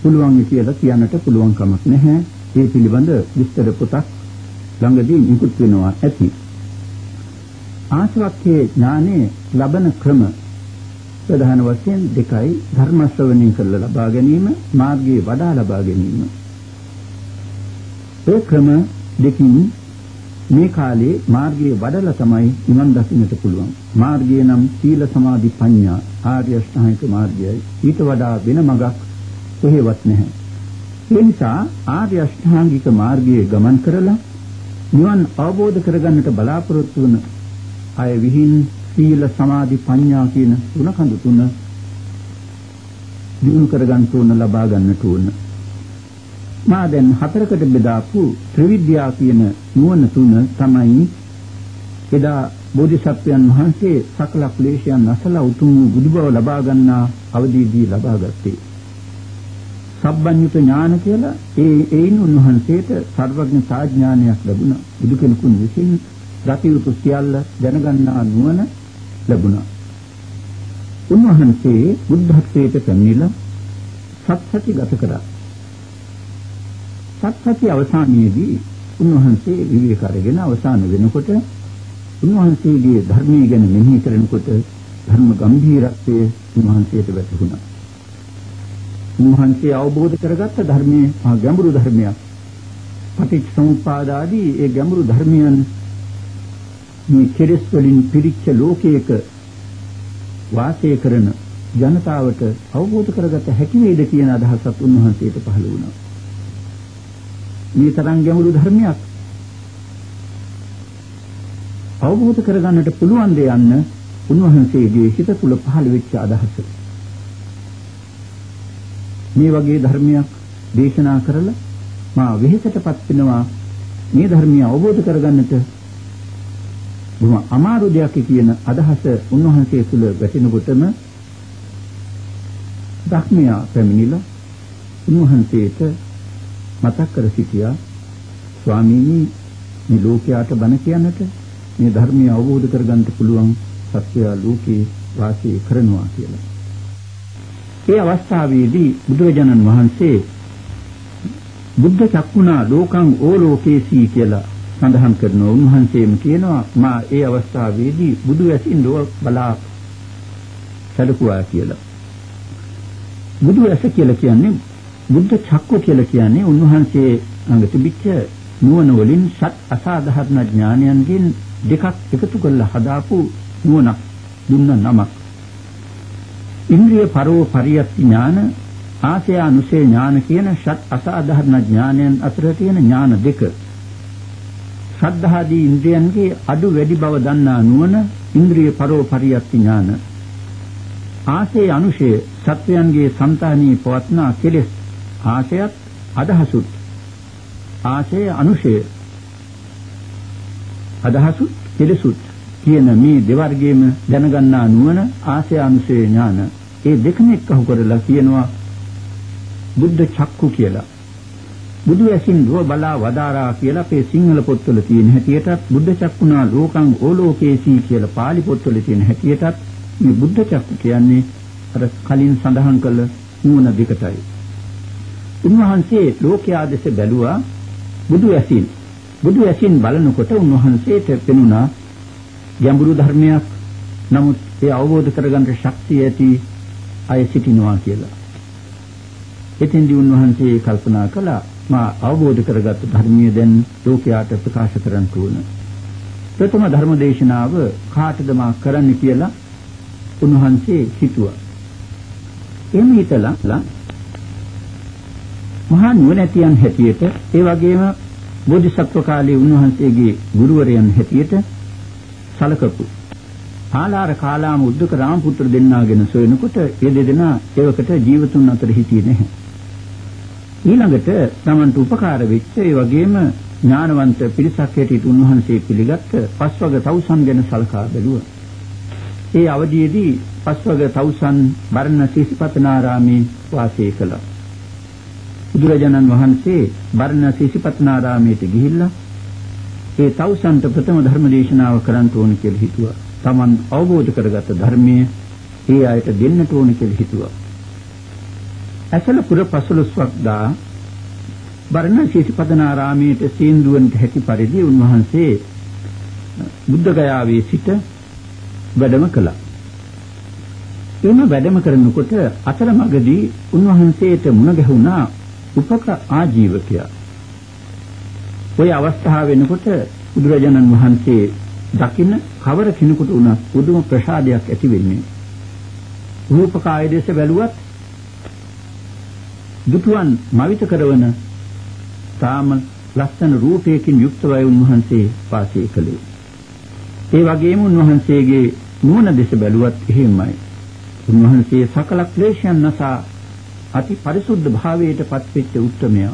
පුළුවන් කියලා කියන්නට පුළුවන් කමක් නැහැ. ඒ පිළිබඳ විස්තර පොතක් ළඟදී නිකුත් වෙනවා ඇති. ආශ්‍රක්කේ ඥානේ ලබන ක්‍රම ප්‍රධාන වශයෙන් දෙකයි ධර්ම ශ්‍රවණය කරලා ලබා ගැනීම මාර්ගයේ වඩා ලබා ගැනීම. ඒ ක්‍රම දෙකින් මේ කාලේ මාර්ගයේ වඩලා තමයි නිවන් දකින්නට පුළුවන්. මාර්ගය නම් සීල සමාධි ප්‍රඥා ආර්ය අෂ්ටාංගික මාර්ගයයි. ඊට වඩා වෙන මගක් කොහෙවත් නැහැ. ඒ නිසා ආර්ය අෂ්ටාංගික මාර්ගයේ ගමන් කරලා නිවන් අවබෝධ කරගන්නට බලාපොරොත්තු වන අය විහිං සීල සමාධි ප්‍රඥා කියන තුන කඳු තුන දිනු කරගන්න ඕන ලබා ගන්නට ඕන. මා දැන් හතරකට බෙදාපු ත්‍රිවිද්‍යා කියන නුවණ තුන තමයි එදා බෝධිසත්වයන් වහන්සේ සකල ක්ලේශයන් නැසලා උතුම් බුදුබව ලබා ගන්නා අවදීදී ලබා ගත්තේ. සබ්බඤ්ඤුත ඥාන කියලා ඒ ඒයින් උන්වහන්සේට සර්වඥතා ඥානයක් ලැබුණා. බුදු කෙනෙකුන් විසින් ගතියුතු සියල්ල දැනගන්නා නුවණ ලැබුණා. උන්වහන්සේ බුද්ධත්වයට පැමිණිලා සත්‍යති ගත කරා. සත්‍යති අවසානයේදී උන්වහන්සේ විවේක අරගෙන අවසාන වෙනකොට උන්වහන්සේගේ ධර්මයේ ගැන මෙනෙහි කරනකොට ධර්ම ගැඹීරත්වයේ උන්වහන්සේට වැටහුණා. උන්වහන්සේ අවබෝධ කරගත්ත ධර්මයේ මහා ගැඹුරු ධර්මයක්. පටිච්චසමුප්පාද ආදී ඒ ගැඹුරු ධර්මයන් මේ කෙලෙස් වලින් පිරිච්ච ලෝකයක වාසය කරන ජනතාවට අවබෝධ කරගත හැකි වේද කියන අදහසත් උන්වහන්සේට පහළ වුණා. මේ තරම් ගැඹුරු ධර්මයක් අවබෝධ කරගන්නට පුළුවන් ද යන්න උන්වහන්සේගේ හිත තුල පහළ වෙච්ච අදහස. මේ වගේ ධර්මයක් දේශනා කරලා මා වෙහෙසටපත් වෙනවා මේ ධර්මය අවබෝධ කරගන්නට බොහොම අමාරු දෙයක් කියන අදහස උන්වහන්සේ තුල වැටෙනකොටම ධර්මයා පැමිණිලා උන්වහන්සේට මතක් කර සිටියා ස්වාමීනි මේ ලෝකයට බණ කියන්නට මේ ධර්මය අවබෝධ කරගන්න පුළුවන් සත්‍ය ලෝකේ වාසය කරනවා කියලා. ඒ අවස්ථාවේදී බුදුරජාණන් වහන්සේ බුද්ධ චක්කුණා ලෝකං ඕලෝකේසී කියලා සඳහන් කරනවා උන්වහන්සේම කියනවා මා ඒ අවස්ථාවේදී බුදු ඇසින් ලෝක බලා සැලකුවා කියලා. බුදු ඇස කියලා කියන්නේ බුද්ධ චක්කු කියලා කියන්නේ උන්වහන්සේ අඟ තිබිච්ච නුවණ වලින් සත් අසාධාරණ ඥානයන්ගෙන් දෙකක් එකතු කරලා හදාපු නුවණක් දුන්න නමක්. ඉන්ද්‍රිය පරෝ පරියත්ති ඥාන ආසය අනුසේ ඥාන කියන ෂත් අසාධාරණ ඥානයන් අතර තියෙන ඥාන දෙක ශ්‍රද්ධාදී ඉන්ද්‍රියන්ගේ අඩු වැඩි බව දන්නා නුවණ ඉන්ද්‍රිය පරෝපරියත්ති ඥාන ආසේ අනුශය සත්වයන්ගේ సంతානී පවත්නා කෙලෙස් ආශයත් අදහසුත්. ආශය අනුශය. අදහසුත් කෙලෙසුත් කියන මේ දෙවර්ගයේම දැනගන්නා නුවණ ආශය අනුශය ඥාන. ඒ දෙකම එක්කහු කරලා කියනවා බුද්ධ චක්කු කියලා. බුදු ඇසින් දුව බලා වදාරා කියලා අපේ සිංහල පොත්වල තියෙන හැටියටත් බුද්ධ චක්කුණා ලෝකං ඕලෝකේසී කියලා pāli පොත්වල තියෙන හැටියටත් මේ බුද්ධ චක්කු කියන්නේ අර කලින් සඳහන් කළ නුවණ දෙකටයි. උන්වහන්සේ ලෝකයා දෙස බැලුවා බුදු ඇසින්. බුදු ඇසින් බලනකොට උන්වහන්සේට පෙනුණා ගැඹුරු ධර්මයක්. නමුත් ඒ අවබෝධ කරගන්න ශක්තිය ඇති අය සිටිනවා කියලා. එතෙන්දී උන්වහන්සේ කල්පනා කළා මා අවබෝධ කරගත් ධර්මීය දැන් ලෝකයාට ප්‍රකාශ කරන්න ඕන. ප්‍රථම ධර්ම දේශනාව කාටද මා කරන්න කියලා උන්වහන්සේ හිතුවා. එහෙම හිතලා මහා නුවණැතියන් හැටියට ඒ වගේම බෝධිසත්ව කාලයේ උන්වහන්සේගේ ගුරුවරයන් හැටියට සලකපු ආලාර කාලාම උද්දක රාමපුත්‍ර දෙන්නාගෙන සොයනකොට ඒ දෙදෙනා ඒවකට ජීවතුන් අතර හිටියේ නැහැ. ඊළඟට තමන්ට උපකාර වෙච්ච ඒ වගේම ඥානවන්ත පිරිසක් හැටියට උන්වහන්සේ පිළිගත් පස්වග තවුසන් ගැන සලකා බැලුවා. ඒ අවධියේදී පස්වග තවුසන් බරණ සීසිපතනාරාමේ වාසය කළා. බුදුරජාණන් වහන්සේ බරණ සීසිපතනාරාමයට ගිහිල්ලා ඒ තවුසන්ට ප්‍රථම ධර්ම දේශනාව කරන්න ඕන කියලා හිතුවා. Taman අවබෝධ කරගත් ධර්මයේ ඒ අයට දෙන්නට ඕන කියලා හිතුවා. ඇසලපුර පසළොස්වක් දා බරණ ශීසපතනාරාමයේ සීන්දුවන්ට හැකි පරිදි උන්වහන්සේ බුද්ධ ගයාවේ සිට වැඩම කළා. එම වැඩම කරනකොට අතරමඟදී උන්වහන්සේට මුණ ගැහුණා උපක ආජීවකයා. ওই අවස්ථාව වෙනකොට බුදුරජාණන් වහන්සේ දකින්න කවර කෙනෙකුට වුණත් පුදුම ප්‍රසාදයක් ඇති වෙන්නේ. රූපකාය දේශ බැලුවත් දුටුවන් මවිත කරවන තාම ලස්සන රූපයකින් යුක්තවයි උන්වහන්සේ වාසය කළේ. ඒ වගේම උන්වහන්සේගේ නුවණ දෙස බැලුවත් එහෙමයි. උන්වහන්සේ සකල ක්ලේශයන් නසා අති පරිසුද්ධ භාවයට පත්වෙච්ච උත්මයා.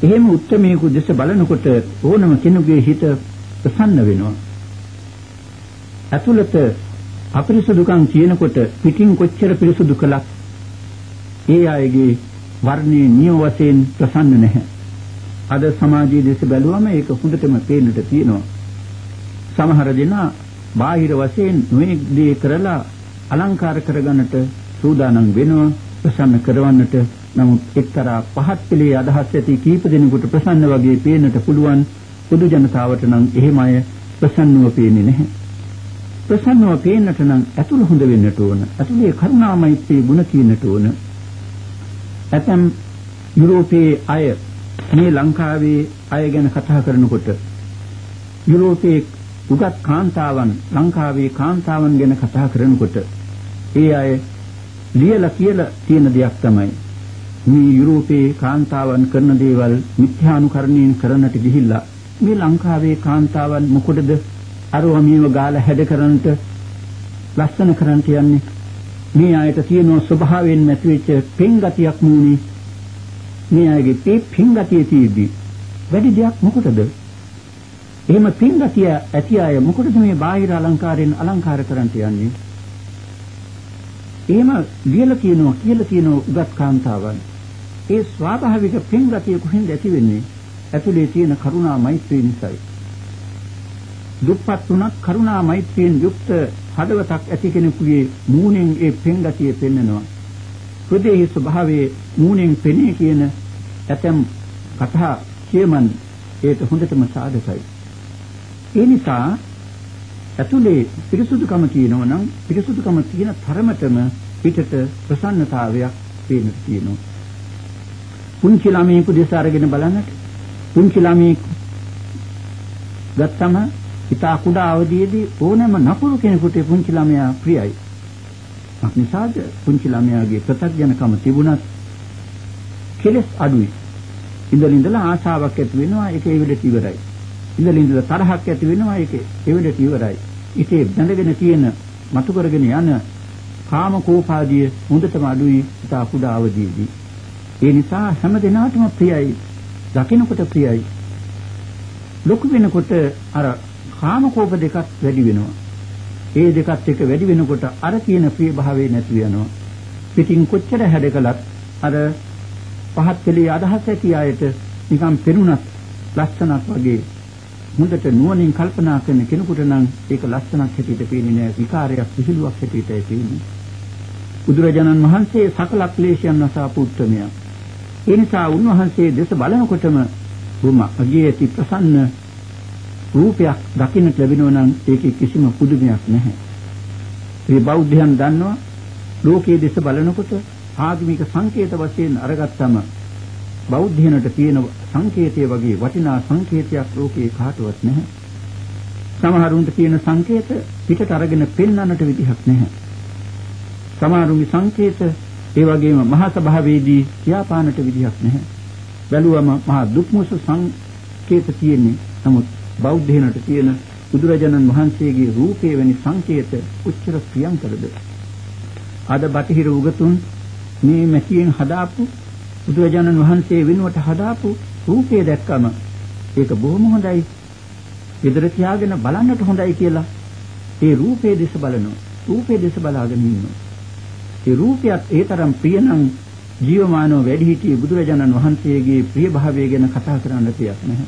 එහෙම උත්මයෙකු දෙස බලනකොට ඕනම කෙනෙකුගේ හිත ප්‍රසන්න වෙනවා. ඇතුළත අපිරිසුදුකම් කියනකොට පිටින් කොච්චර පිරිසුදු කළත් ඒ අයගේ වර්ණයේ නියම වශයෙන් ප්‍රසන්න නැහැ. අද සමාජයේ දෙස බැලුවම ඒක හොඳටම පේන්නට තියෙනවා. සමහර දෙනා බාහිර වශයෙන් නොඑක් දේ කරලා අලංකාර කරගන්නට සූදානම් වෙනවා ප්‍රසන්න කරවන්නට නමුත් එක්තරා පහත් පිළේ අදහස් ඇති කීප දෙනෙකුට ප්‍රසන්න වගේ පේන්නට පුළුවන් පොදු ජනතාවට නම් එහෙම අය ප්‍රසන්නව පේන්නේ නැහැ. ප්‍රසන්නව පේන්නට නම් ඇතුළ හොඳ වෙන්නට ඕන. ඇතුළේ කරුණාමෛත්‍රී ගුණ තියෙන්නට ඕන. ඇතම් යුරෝපයේ අය මේ ලංකාවේ අය ගැන කතා කරනකොට යුරෝපයේ උගත් කාන්තාවන් ලංකාවේ කාන්තාවන් ගැන කතා කරනකොට ඒ අය ලියලා කියලා තියෙන දෙයක් තමයි. මේ යුරෝපයේ කාන්තාවන් කරන දේවල් මිත්‍යානුකරණයෙන් කරන්නට ගිහිල්ලා මේ ලංකාවේ කාන්තාවන් මොකටද අරව මේව ගාලා හැඩ කරන්නට ලස්සන කරන්නට යන්නේ? මේ අයට තියෙන ස්වභාවයෙන් නැතිවෙච්ච පෙන්ගතියක් නුනේ. මේ අයගේ මේ පෙන්ගතිය තියෙද්දි වැඩි දෙයක් මොකටද? එහෙම පෙන්ගතිය ඇති අය මොකටද මේ බාහිර අලංකාරයෙන් අලංකාර කරන්න යන්නේ? එහෙම ලියලා කියනවා කියලා කියනවා උගත් කාන්තාවන් ඒ ස්වාභාවික පෙන්ගතිය කොහෙන්ද ඇති වෙන්නේ ඇතුලේ තියෙන කරුණා මෛත්‍රිය නිසායි දුප්පත් තුනක් කරුණා මෛත්‍රියෙන් යුක්ත හදවතක් ඇති කෙනෙකුගේ මූණෙන් ඒ පෙන්ගතිය පෙන්නනවා. හෘදයේ ස්වභාවයේ මූණෙන් පෙනේ කියන ඇතම් කතා කියමන් ඒක හොඳටම සාධකයි. ඒ නිසා ඇතුලේ පිරිසුදුකම තියෙනවා නම් පිරිසුදුකම තියෙන තරමටම පිටට ප්‍රසන්නතාවයක් පේන්න තියෙනවා. පුංචි ළමයෙකු දෙස අරගෙන බලන්නට පුංචි ළමයෙකු ගත්තම ඉතා කුඩා අවදියේදී ඕනෑම නපුරු කෙනෙකුට පුංචි ළමයා ප්‍රියයි. අනිසාද පුංචි ළමයාගේ ප්‍රත්‍යඥකම තිබුණත් කෙලස් අඩුයි. ඉඳලා ඉඳලා ආශාවක් ඇති වෙනවා ඒක ඒ විදිහට ඉවරයි. ඉඳලා ඉඳලා තරහක් ඇති වෙනවා ඒක ඒ විදිහට ඉවරයි. ඉතේ බැඳගෙන තියෙන මතු කරගෙන යන කාම කෝපාදිය හොඳටම අඩුයි ඉතා කුඩා අවදියේදී. ඒ නිසා හැම දිනාටම ප්‍රියයි. දකින්නකොට ප්‍රියයි. ලොකු වෙනකොට අර කාම කෝප දෙකක් වැඩි වෙනවා. ඒ දෙකත් එක වැඩි වෙනකොට අර කියන ප්‍රිය භාවය නැති වෙනවා. පිටින් කොච්චර හැඩකලත් අර පහත් පෙළේ අදහස් ඇති අයට නිකම් පෙනුනත් ලස්සනක් වගේ හොඳට නුවණින් කල්පනා කරන කෙනෙකුට නම් ඒක ලස්සනක් හැටියට පේන්නේ නෑ විකාරයක් විහිළුවක් හැටියටයි පේන්නේ. බුදුරජාණන් වහන්සේ සකල ක්ලේශයන් නසාපු උත්මයා. ඒ නිසා උන්වහන්සේ දේශ බලනකොටම බොම අගේ ඇති ප්‍රසන්න රූපයක් දකින්නට ලැබෙනවා නම් ඒකේ කිසිම පුදුමයක් නැහැ. මේ බෞද්ධයන් දන්නවා ලෝකයේ දේශ බලනකොට ආගමික සංකේත වශයෙන් අරගත්තම බෞද්ධයනට තියෙන සංකේතය වගේ වටිනා සංකේතයක් ලෝකේ කාටවත් නැහැ. සමහරුන්ට තියෙන සංකේත පිටට අරගෙන පෙන්වන්නට විදිහක් නැහැ. සමහරුන්ගේ සංකේත ඒ වගේම මහා සභාවේදී කියාපානට විදිහක් නැහැ. බැලුවම මහා දුක්මුස සංකේත තියෙන්නේ. නමුත් බෞද්ධයනට තියෙන බුදුරජාණන් වහන්සේගේ රූපේ වැනි සංකේත උච්චර ප්‍රියංකරද. අද බටහිර උගතුන් මේ මැටියෙන් හදාපු බුදුරජාණන් වහන්සේ වෙනුවට හදාපු රූපය දැක්කම ඒක බොහොම හොඳයි. ඊදර තියාගෙන බලන්නට හොඳයි කියලා ඒ රූපේ දෙස බලනවා. රූපේ දෙස බලාගෙන ඉන්නවා. ඒ රූපයත් ඒ තරම් ප්‍රියනම් ජීවමානව වැඩි සිටි බුදුරජාණන් වහන්සේගේ ප්‍රිය භාවය ගැන කතා කරන්න තියක් නැහැ.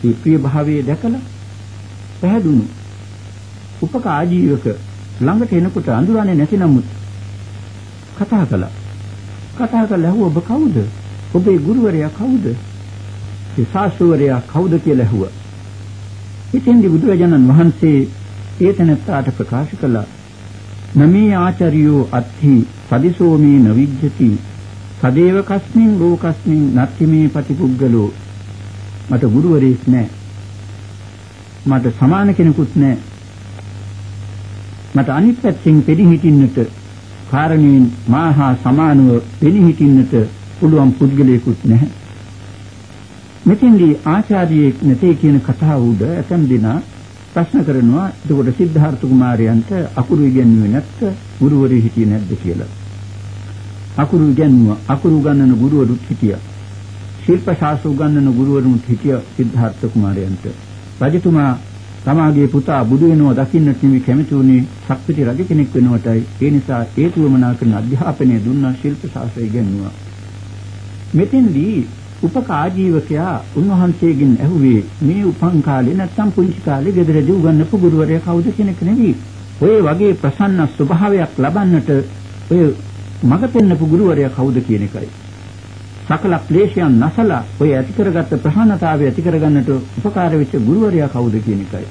මේ ප්‍රිය භාවයේ දැකලා පැහැදුණු උපක ආජීවක ළඟට එනකොට අඳුරන්නේ නැති නමුත් කතා කළා. කතා කරලා ඇහුවා ඔබ කවුද? ඔබේ ගුරුවරයා කවුද? ඒ ශාස්ත්‍රවරයා කවුද කියලා ඇහුවා. ඉතින්දි බුදුරජාණන් වහන්සේ ඒ තැනත්තාට ප්‍රකාශ කළා නමේ ආචාර්යෝ අත්ථි පදිසෝමේ නවිජ්ජති සදේව කස්මින් ලෝකස්මින් නත්තිමේ පටිපුග්ගලෝ මට ගුරුවරයෙක් නැහැ මට සමාන කෙනෙකුත් නැහැ මට අනිත් පැත්තෙන් පෙඩි හිටින්නට කාරණේන් මාහා සමානව පෙනී හිටින්නට පුළුවන් පුද්ගලයෙකුත් නැහැ මෙතෙන්දී ආචාර්යෙක් නැtei කියන කතාව උඩ ඇතම් දිනා ප්‍රශ්න කරනවා එතකොට සිද්ධාර්ථ කුමාරයන්ට අකුරු ඉගෙනුවේ නැත්ද ගුරුවරයෙක් හිටියේ නැද්ද කියලා. අකුරු ඉගෙනුවා අකුරු ගන්නන ගුරුවරුත් හිටියා. ශිල්ප ශාස්ත්‍ර උගන්වන ගුරුවරුත් හිටියා සිද්ධාර්ථ කුමාරයන්ට. රජතුමා තමාගේ පුතා බුදු වෙනවා දකින්නට නිමි කැමති වුණේ ශක්තිති රජ කෙනෙක් වෙනවටයි. ඒ නිසා ඒ තුවමනා කරන අධ්‍යාපනය දුන්නා ශිල්ප ශාස්ත්‍රය ඉගෙනුවා. මෙතෙන්දී උපක ආජීවකයා උන්වහන්සේගෙන් ඇහුවේ මේ උපන් කාලේ නැත්තම් පුංචි කාලේ ගෙදරදී උගන්වපු ගුරුවරයා කවුද කෙනෙක් නෙවෙයි. ඔය වගේ ප්‍රසන්න ස්වභාවයක් ලබන්නට ඔය මඟ පෙන්නපු ගුරුවරයා කවුද කියන එකයි. සකල ක්ලේශයන් නැසලා ඔය ඇති කරගත්ත ප්‍රහාණතාවය ඇති කරගන්නට උපකාර වෙච්ච ගුරුවරයා කවුද කියන එකයි.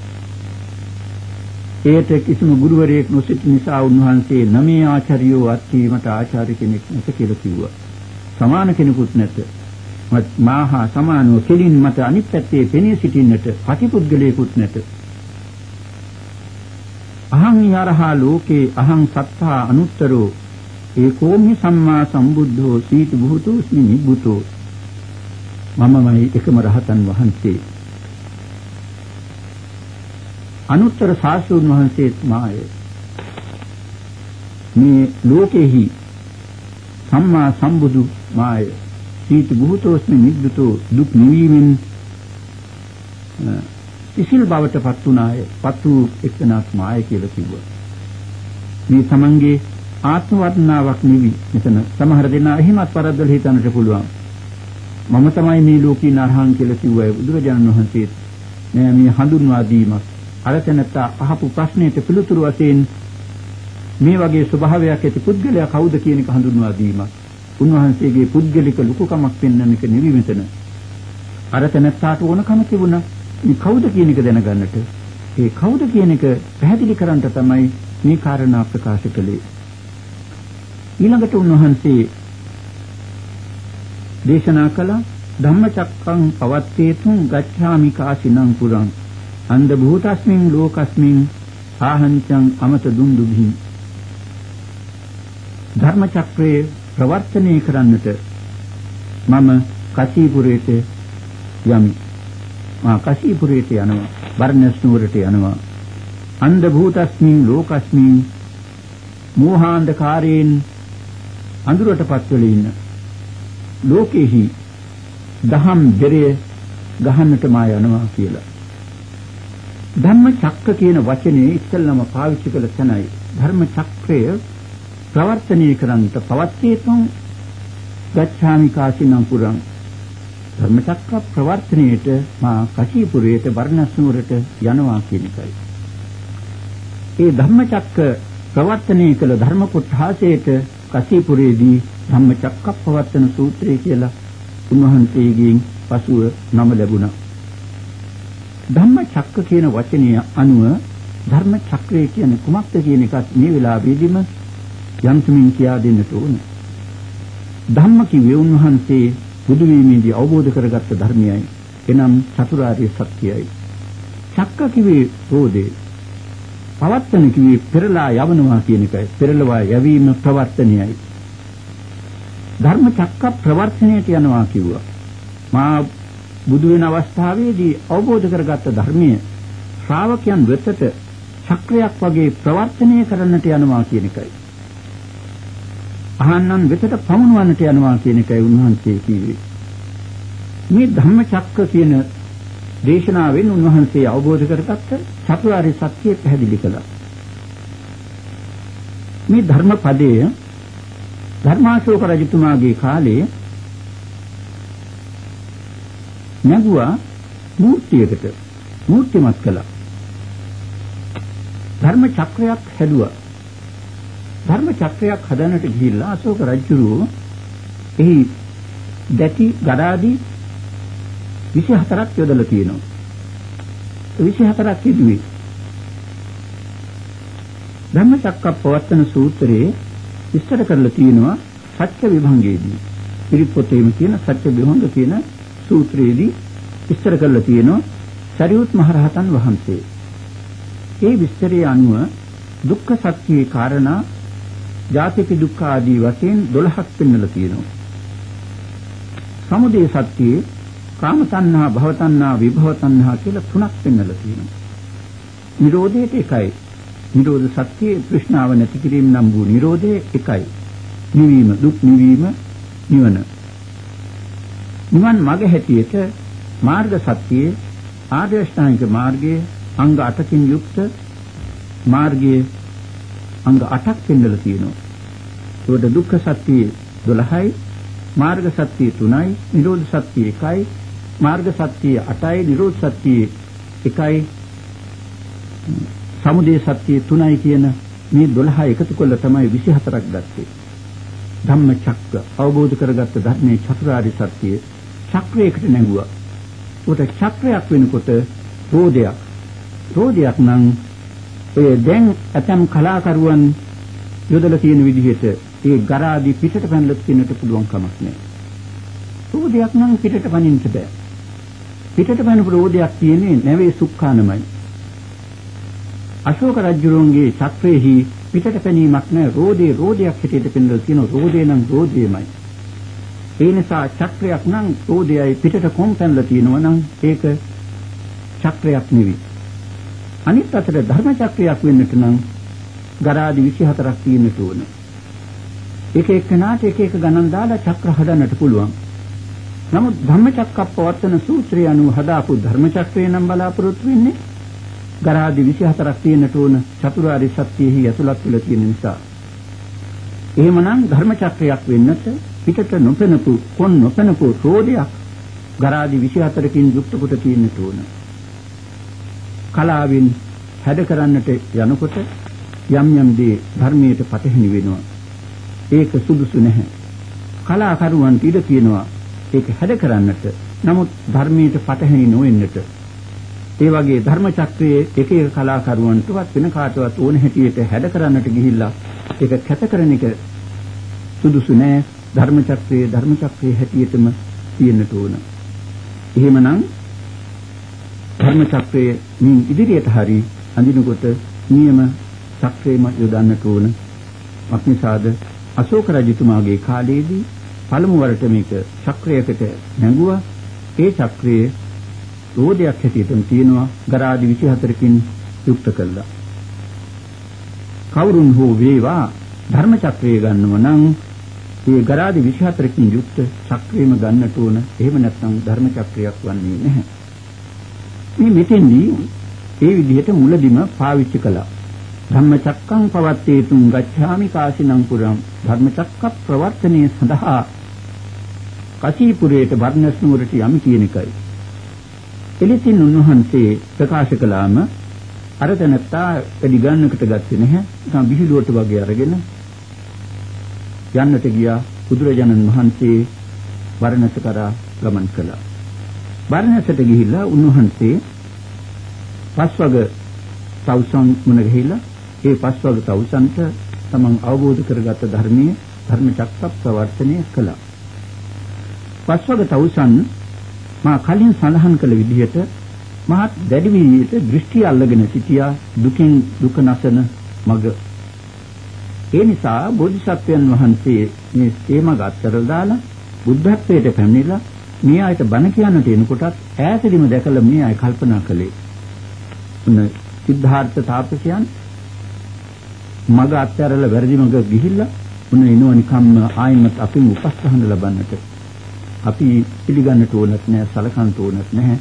ඒට කිසිම ගුරුවරයෙක් නොසිට නිසා උන්වහන්සේ නමේ ආචාර්යෝ අත්වීමට ආචාර්ය කෙනෙක් නැත කියලා කිව්වා. සමාන කෙනෙකුත් නැත. මාහා සමානව කෙලින් මත අනිත් පැත්තේ පෙනී සිටින්නට ප්‍රතිපුද්ගලයෙකුත් නැත. අහං යරහා ලෝකේ අහං සත්තා අනුත්තරෝ ඒකෝමි සම්මා සම්බුද්ධෝ සීත බුතෝස්මි නිබ්බුතෝ. මමමයි එකම රහතන් වහන්සේ. අනුත්තර සාස්ත්‍රුන් වහන්සේත් මාය. මේ ලෝකෙහි සම්මා සම්බුදු මාය. සීත බුහතෝස්මි නිද්දුතෝ දුක් නිවීමෙන් ඉසිල් බවට පත් වුණාය. පත් වූ එක්කනක් මාය කියලා කිව්වා. මේ තමන්ගේ ආත්ම වර්ණාවක් නිවි මෙතන සමහර දෙනා එහෙමත් පරද්දල හිතන්නට පුළුවන් මම තමයි මේ ලෝකී නරහන් කියලා කිව්වා බුදුරජාණන් වහන්සේ නෑ මේ හඳුන්වා දීමක් අර තැනත්තා අහපු ප්‍රශ්නෙට පිළිතුරු වශයෙන් මේ වගේ ස්වභාවයක් ඇති පුද්ගලයා කවුද කියන එක හඳුන්වා දීමක් උන්වහන්සේගේ පුද්ගලික ලුකුකමක් පෙන්වන එක නෙවෙයි මෙතන. අර තැනත්තාට ඕනකම තිබුණා මේ කවුද කියන එක දැනගන්නට. ඒ කවුද කියන එක පැහැදිලි කරන්න තමයි මේ කාරණා ප්‍රකාශ කළේ. ඊළඟට උන්වහන්සේ දේශනා කළ ධම්මචක්කං පවත්තේතුං ගච්ඡාමි කාසිනං පුරං අන්ධ භූතස්මින් ලෝකස්මින් ආහංචං අමත දුන්දුභි ධර්ම චක්‍රයේ ප්‍රවර්තනය කරන්නට මම කසීපුරයට යමි. මා කසීපුරයට යනවා. බර්ණස් නුවරට යනවා. අන්ධ භූතස්මින් ලෝකස්මින් මෝහාන්ධකාරයෙන් අඳුරටපත් වෙලා ඉන්න ලෝකෙහි දහම් බෙරය ගහන්නට මා යනවා කියලා. ධර්ම චක්ක කියන වචනේ ඉස්සෙල්ලම පාවිච්චි කළ තැනයි ධර්ම චක්‍රය ප්‍රවර්තනය කරන්නට පවත්තේතුන් ගච්ඡාමි කාසිනම් පුරං ධර්මචක්‍ර ප්‍රවර්තනයේට මා කචීපුරයට වර්ණස් නුවරට යනවා කියන එකයි. ඒ ධම්මචක්‍ර ප්‍රවර්තනය කළ ධර්ම කොටහසේට කචීපුරේදී ධම්මචක්කප්පවත්තන සූත්‍රය කියලා උන්වහන්සේගෙන් පසුව නම ලැබුණා. ධම්මචක්ක කියන වචනය අනුව ධර්ම චක්‍රය කියන්නේ කුමක්ද කියන එකත් මේ වෙලාවේදීම යම්තමින් කියා දෙන්නට ඕන. ධම්ම කිව්වේ උන්වහන්සේ බුදු වීමේදී අවබෝධ කරගත්ත ධර්මයයි. එනම් චතුරාර්ය සත්‍යයයි. චක්ක කිව්වේ රෝදේ. පවත්තන කිව්වේ පෙරලා යවනවා කියන එකයි. පෙරලවා යැවීම ප්‍රවර්තනයයි. ධර්ම චක්ක ප්‍රවර්තනයට යනවා කිව්වා. මා බුදු වෙන අවස්ථාවේදී අවබෝධ කරගත්ත ධර්මයේ ශ්‍රාවකයන් වෙතට චක්‍රයක් වගේ ප්‍රවර්තනය කරන්නට යනවා කියන එකයි. අහන්නන් වෙතට පමුණවන්නට යනවා කියන එකයි උන්වහන්සේ කිව්වේ. මේ ධම්මචක්ක කියන දේශනාවෙන් උන්වහන්සේ අවබෝධ කරගත්ත චතුරාර්ය සත්‍ය පැහැදිලි කළා. මේ ධර්මපදය ධර්මාශෝක රජතුමාගේ කාලේ නැගුවා මූර්තියකට මූර්තිමත් කළා. ධර්ම චක්‍රයක් හැදුවා. ධර්ම චක්‍රයක් හදන්නට ගිහිල්ලා අශෝක රජුරෝ එහි දැටි ගඩාදී 24ක් යොදලා තියෙනවා. 24ක් කිදුවේ. ධම්ම චක්කප්පවත්තන සූත්‍රයේ විස්තර කරලා තියෙනවා සත්‍ය විභංගයේදී. පිරිත් පොතේම කියන සත්‍ය විභංග කියන සූත්‍රයේදී විස්තර කරලා තියෙනවා සරියුත් මහරහතන් වහන්සේ. ඒ විස්තරයේ අනුව දුක්ඛ සත්‍යයේ කාරණා ජාතික දුක්ඛ ආදී වශයෙන් 12ක් පෙන්වලා තියෙනවා. සමුදය සත්‍යයේ කාම තණ්හා, භව තණ්හා, විභව තණ්හා කියලා තුනක් පෙන්වලා තියෙනවා. නිරෝධයට එකයි. නිරෝධ සත්‍යයේ තෘෂ්ණාව නැති කිරීම නම් වූ නිරෝධය එකයි. නිවීම, දුක් නිවීම, නිවන. නිවන් මඟ හැටියට මාර්ග සත්‍යයේ ආර්ය අෂ්ටාංගික මාර්ගයේ අංග 8කින් යුක්ත මාර්ගයේ අංග 8ක් පෙන්වලා තියෙනවා. ඒකට දුක්ඛ සත්‍ය 12යි, මාර්ග සත්‍ය 3යි, නිරෝධ සත්‍ය 1යි, මාර්ග සත්‍ය 8යි, නිරෝධ සත්‍ය 1යි, සමුදය සත්‍ය 3යි කියන මේ 12 එකතු කළා තමයි 24ක් ගත්තේ. ධම්ම චක්ක අවබෝධ කරගත්ත ධර්මයේ චතුරාර්ය සත්‍ය චක්‍රයකට නැඟුවා. උට චක්‍රයක් වෙනකොට රෝදයක්. රෝදයක් නම් ඔය දැන් ඇතම් කලාකරුවන් යොදලා තියෙන විදිහට ඒ ගරාදි පිටට පැනලා තින්නට පුළුවන් කමක් නැහැ. රෝදයක් නම් පිටට පනින්න බෑ. පිටට පැනපු රෝදයක් තියෙන්නේ නැවේ සුක්ඛානමයි. අශෝක රජුරුවන්ගේ චක්‍රයේහි පිටට පැනීමක් නැහැ. රෝදේ රෝදයක් හැටියට පෙන්වලා තියෙන රෝදේ නම් රෝදේමයි. ඒ නිසා චක්‍රයක් නම් රෝදයයි පිටට කොම් පැනලා තියෙනවා නම් ඒක චක්‍රයක් නෙවෙයි. අනිත් අතට ධර්ම චක්‍රයක් වෙන්නට නම් ගරාදි 24ක් තියෙන්නට ඕන. එක එකනාට එක එක ගණන් දාලා චක්‍ර හදන්නට පුළුවන්. නමුත් ධම්මචක්කප්පවත්තන සූත්‍රය අනුව හදාපු ධර්ම චක්‍රය නම් බලාපොරොත්තු වෙන්නේ ගරාදි 24ක් තියෙන්නට ඕන චතුරාර්ය සත්‍යෙහි ඇතුළත් වෙලා තියෙන නිසා. එහෙමනම් ධර්ම චක්‍රයක් වෙන්නට පිටට නොපෙනපු කොන් නොපෙනපු රෝදයක් ගරාදි 24කින් යුක්ත කොට තියෙන්නට ඕන. කලාවෙන් හැඩ කරන්නට යනකොට යම් යම් දේ ධර්මයට පටහැනි වෙනවා. ඒක සුදුසු නැහැ. කලාකරුවන්ට ඉඩ තියෙනවා ඒක හැඩ කරන්නට. නමුත් ධර්මයට පටහැනි නොවෙන්නට. ඒ වගේ ධර්ම චක්‍රයේ එක එක කලාකරුවන්ටවත් වෙන කාටවත් ඕන හැටියට හැඩ කරන්නට ගිහිල්ලා ඒක කැත කරන එක සුදුසු නෑ. ධර්ම චක්‍රයේ ධර්ම චක්‍රයේ හැටියටම තියෙන්නට ඕන. එහෙමනම් ධර්ම චක්‍රයේ මින් ඉදිරියට හරි අඳිනකොට නියම චක්‍රයම යොදන්නට ඕන. අක්නිසාද අශෝක රජතුමාගේ කාලයේදී පළමු වරට මේක චක්‍රයකට නැඟුවා. ඒ චක්‍රයේ රෝදයක් හැටියටම තියෙනවා ගරාදි 24කින් යුක්ත කළා. කවුරුන් හෝ වේවා ධර්ම චක්‍රය ගන්නව නම් ඒ ගරාදි 24කින් යුක්ත චක්‍රයම ගන්නට ඕන. එහෙම නැත්නම් ධර්ම චක්‍රයක් වන්නේ නැහැ. මේ මෙතෙන්දී ඒ විදිහට මුලදිම පාවිච්චි කළා. ධම්මචක්කං පවත්තේතුං ගච්ඡාමි කාසිනං පුරං ධර්මචක්ක ප්‍රවර්තනයේ සඳහා කසීපුරයට වර්ණස් නුවරට යමි කියන එකයි. එලෙසින් උන්වහන්සේ ප්‍රකාශ කළාම අර තැනත්තා එඩි ගන්නකට ගත්තේ නැහැ. නිකන් විහිළුවට වගේ අරගෙන යන්නට ගියා බුදුරජාණන් වහන්සේ වර්ණස කරා ගමන් කළා. වර්ණසට ගිහිල්ලා උන්වහන්සේ පස්වග තවුසන් මුණ ගිහිල්ලා ඒ පස්වග තවුසන්ට තමන් අවබෝධ කරගත් ධර්මයේ ධර්ම චක්ක ප්‍රවර්තනය කළා. පස්වග තවුසන් මා කලින් සඳහන් කළ විදිහට මහත් දැඩි විදිහට දෘෂ්ටි අල්ලගෙන සිටියා දුකින් දුක නැසන මග. ඒ නිසා බෝධිසත්වයන් වහන්සේ මේ තේමග අත්තර දාලා බුද්ධත්වයට පැමිණිලා මේ ආයත බණ කියන්නට එනකොටත් ඈතදීම දැකලා මේ ආය කල්පනා කළේ. උන සිද්ධාර්ථ තාපසයන් මග අත්හැරලා වැරදි මග ගිහිල්ලා උන එනවා නිකම්ම ආයිමත් අපිම උපස්ථාන ලබන්නට අපි පිළිගන්නට ඕනත් නෑ සලකන්නට ඕනත් නැහැ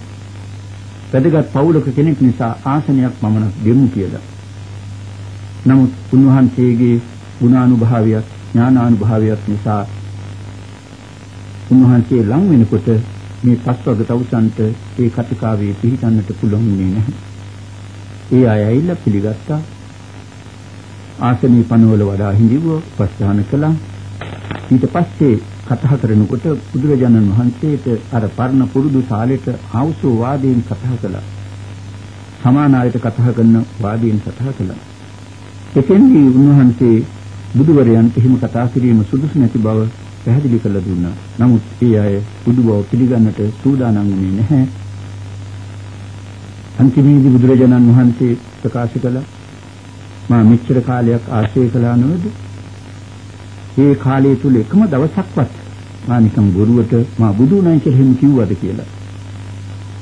වැදගත් පවුලක කෙනෙක් නිසා ආසනයක් මමනක් දෙමු කියලා නමුත් උන්වහන්සේගේ ගුණානුභාවයත් ඥානානුභාවයත් නිසා උන්වහන්සේ ලං වෙනකොට මේ පස්වග තවුසන්ට ඒ කතිකාවේ පිළිගන්නට පුළුවන් නැහැ. ඒ අය ඇවිල්ලා පිළිගත්තා. ආසනී පනවල වඩා හිඳිවුව ප්‍රස්ථාන කළා. ඊට පස්සේ කතා කරනකොට බුදුරජාණන් වහන්සේට අර පරණ පුරුදු ශාලෙට ආවුසෝ වාදයෙන් කතා කළා. සමාන ආයත කතා කරන වාදයෙන් කතා කළා. එතෙන්දී උන්වහන්සේ බුදුවරයන්ට හිම කතා කිරීම සුදුසු නැති බව පැහැදිලි කළ දුන්නා. නමුත් ඒ අය බුදු බව පිළිගන්නට සූදානම් වුණේ නැහැ. අන්තිමේදී බුදුරජාණන් වහන්සේ ප්‍රකාශ කළා මා මෙච්චර කාලයක් ආශ්‍රය කළා නේද? ඒ කාලය තුල එකම දවසක්වත් මා නිකම් බොරුවට මා බුදු නැහැ කියලා එහෙම කිව්වද කියලා.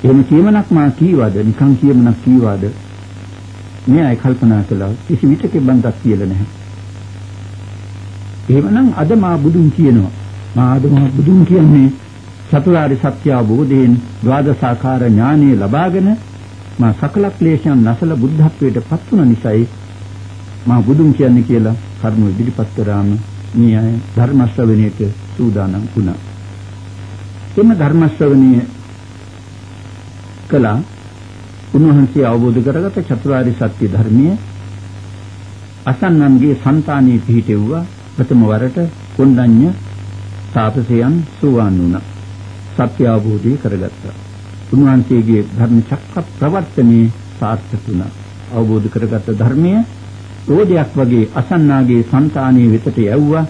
එහෙම කියමනක් මා කීවද නිකම් කියමනක් කීවද? මේ අය කල්පනා කළා කිසි විටක බන්දක් කියලා නැහැ. එහෙමනම් අද මා බුදුන් කියනවා. මා අද මා බුදුන් කියන්නේ චතුරාර්ය සත්‍ය අවබෝධයෙන් ද්වාදසාකාර ඥානෙ ලබාගෙන මා සකල ක්ලේශයන් නැසල බුද්ධත්වයට පත් වුණ නිසායි මා බුදුන් කියන්නේ කියලා කර්ම ඉදිරිපත් කරාම මේ අය ධර්ම ශ්‍රවණයට සූදානම් වුණා. එම ධර්ම ශ්‍රවණය කළා උන්වහන්සේ අවබෝධ කරගත චතුරාර්ය සත්‍ය ධර්මය අසන්නන්ගේ సంతානයේ පිහිටෙව්වා ප්‍රථම වරට කොණ්ඩඤ්ඤ තාපසයන් සුවාන් වුණා. සත්‍ය අවබෝධය කරගත්තා. උන්වහන්සේගේ ධර්ම චක්ක ප්‍රවර්තනයේ සාර්ථක වුණා. අවබෝධ කරගත්ත ධර්මය ඕදයක් වගේ අසන්නාගේ సంతානයේ වෙතට යැව්වා.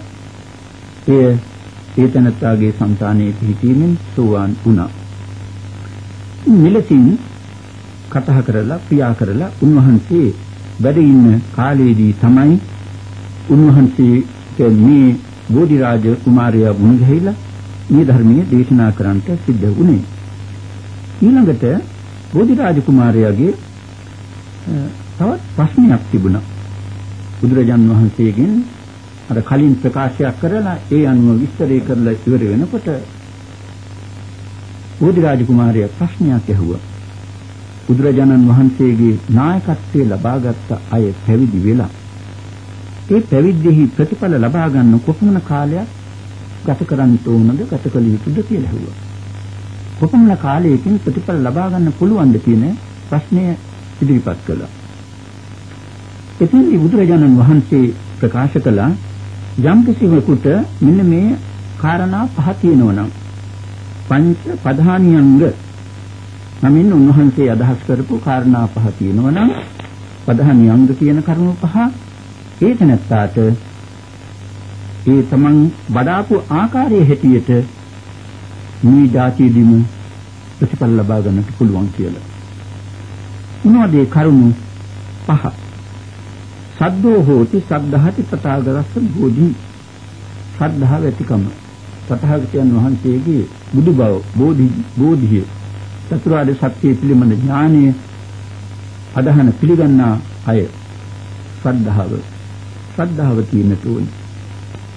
එය ඒතනත්තාගේ సంతානයේ පිහිටීමෙන් සෝවාන් වුණා. මෙලෙසින් කතා කරලා ක්‍රියා කරලා උන්වහන්සේ වැඩ ඉන්න කාලයේදී තමයි උන්වහන්සේට මේ බෝධි රාජ කුමාරයා වුණ ගිහිලා මේ ධර්මයේ දේශනා කරන්නට සිද්ධ වුණේ. ඊළඟට බෝධි රාජ කුමාරයාගේ තවත් ප්‍රශ්නයක් තිබුණා. බුදුරජාන් වහන්සේගෙන් අර කලින් ප්‍රකාශයක් කරලා ඒ අනුව විස්තරය කරලා ඉවර වෙනකොට බෝධිරාජ කුමාරයා ප්‍රශ්නයක් ඇහුවා. බුදුරජාණන් වහන්සේගේ නායකත්වයේ ලබාගත් අය පැවිදි වෙලා ඒ පැවිද්දෙහි ප්‍රතිඵල ලබා ගන්න කොපමණ කාලයක් ගත කරන්න ඕනද ගත කළ යුතුද කියලා ඇහුවා. කොපමණ කාලයකින් ප්‍රතිඵල ලබා ගන්න පුළුවන්ද කියන ප්‍රශ්නය ඉදිරිපත් කළා. එතෙන්දී බුදුරජාණන් වහන්සේ ප්‍රකාශ කළා යම් කිසිවෙකුට මෙන්න මේ කාරණා පහ තියෙනවා නම් පංච ප්‍රධානියංග නමින් උන්වහන්සේ අදහස් කරපු කාරණා පහ තියෙනවා නම් ප්‍රධානියංග කියන කරුණු පහ ඒක නැත්තාට ඒ තමන් වඩාපු ආකාරයේ හැටියට මේ જાතියෙදිම ප්‍රතිඵල ලබා ගන්නට පුළුවන් කියලා. මොනවද ඒ කරුණු පහ? සද්දෝ හෝති සද්ධාති තථාගතස්ස බෝධි. සද්ධාව ඇතිකම. තථාගතයන් වහන්සේගේ බුදු බව බෝධි බෝධිය චතුරාර්ය සත්‍ය පිළිබඳ ඥානය අදහන පිළිගන්නා අය සද්ධාව ශ්‍රද්ධාව තියෙන්න ඕනේ.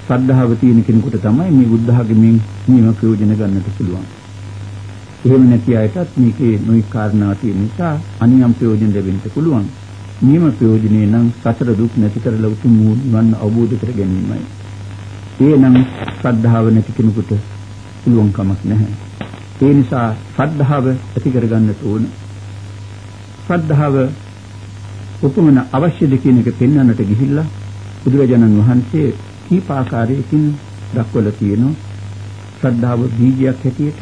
ශ්‍රද්ධාව තියෙන කෙනෙකුට තමයි මේ බුද්ධ ආගමෙන් නියම ප්‍රයෝජන ගන්නට පුළුවන්. එහෙම නැති අයටත් මේකේ නොයි කාරණා තියෙන නිසා අනියම් ප්‍රයෝජන ලැබෙන්න පුළුවන්. නියම ප්‍රයෝජනේ නම් සතර දුක් නැති කරලා උතුම් නිවන් අවබෝධ කර ගැනීමයි. ඒ නම් ශ්‍රද්ධාව නැති කෙනෙකුට පුළුවන් කමක් නැහැ. ඒ නිසා ශ්‍රද්ධාව ඇති කරගන්න ඕන. ශ්‍රද්ධාව උපමන අවශ්‍යද කියන එක පෙන්වන්නට ගිහිල්ලා බුදුරජාණන් වහන්සේ කීප ආකාරයකින් දක්වලා තියෙනවා. ශ්‍රද්ධාව බීජයක් හැටියට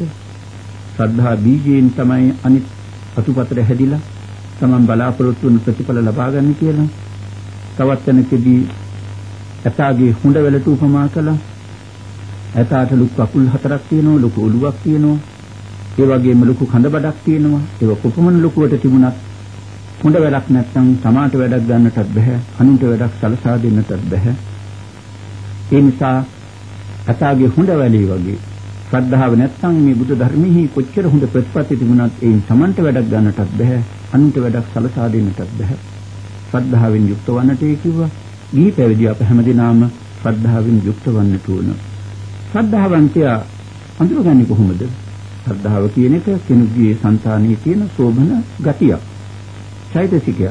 ශ්‍රද්ධා බීජයෙන් තමයි අනිත් අතුපතර හැදිලා තමන් බලාපොරොත්තු වන ප්‍රතිඵල ලබා ගන්න කියලා. තවත් තැනකදී ඇතාගේ හුඬ වලට උපමා කළා. ඇතාට ලොකු අකුල් හතරක් තියෙනවා, ලොකු ඔළුවක් තියෙනවා. ඒ වගේම ලොකු කඳ බඩක් තියෙනවා. ඒක කොපමණ ලොකුවට තිබුණත් හොඳ වැඩක් නැත්නම් තමාට වැඩක් ගන්නටත් බෑ අනුන්ට වැඩක් සලසා දෙන්නටත් බෑ ඒ නිසා අතාගේ හොඳ වැඩේ වගේ ශ්‍රද්ධාව නැත්නම් මේ බුදු ධර්මෙහි කොච්චර හොඳ ප්‍රතිපත්ති තිබුණත් ඒන් තමන්ට වැඩක් ගන්නටත් බෑ අනුන්ට වැඩක් සලසා දෙන්නටත් බෑ ශ්‍රද්ධාවෙන් යුක්ත වන්නට කිව්වා. ගිහි පැවිදි අප හැමදෙනාම ශ්‍රද්ධාවෙන් යුක්ත වන්නට ඕන. ශ්‍රද්ධාවන්තයා අඳුරගන්නේ කොහොමද? ශ්‍රද්ධාව කියන එක කෙනෙකුගේ సంతානයේ තියෙන සෝභන ගතියක් චෛතසිකය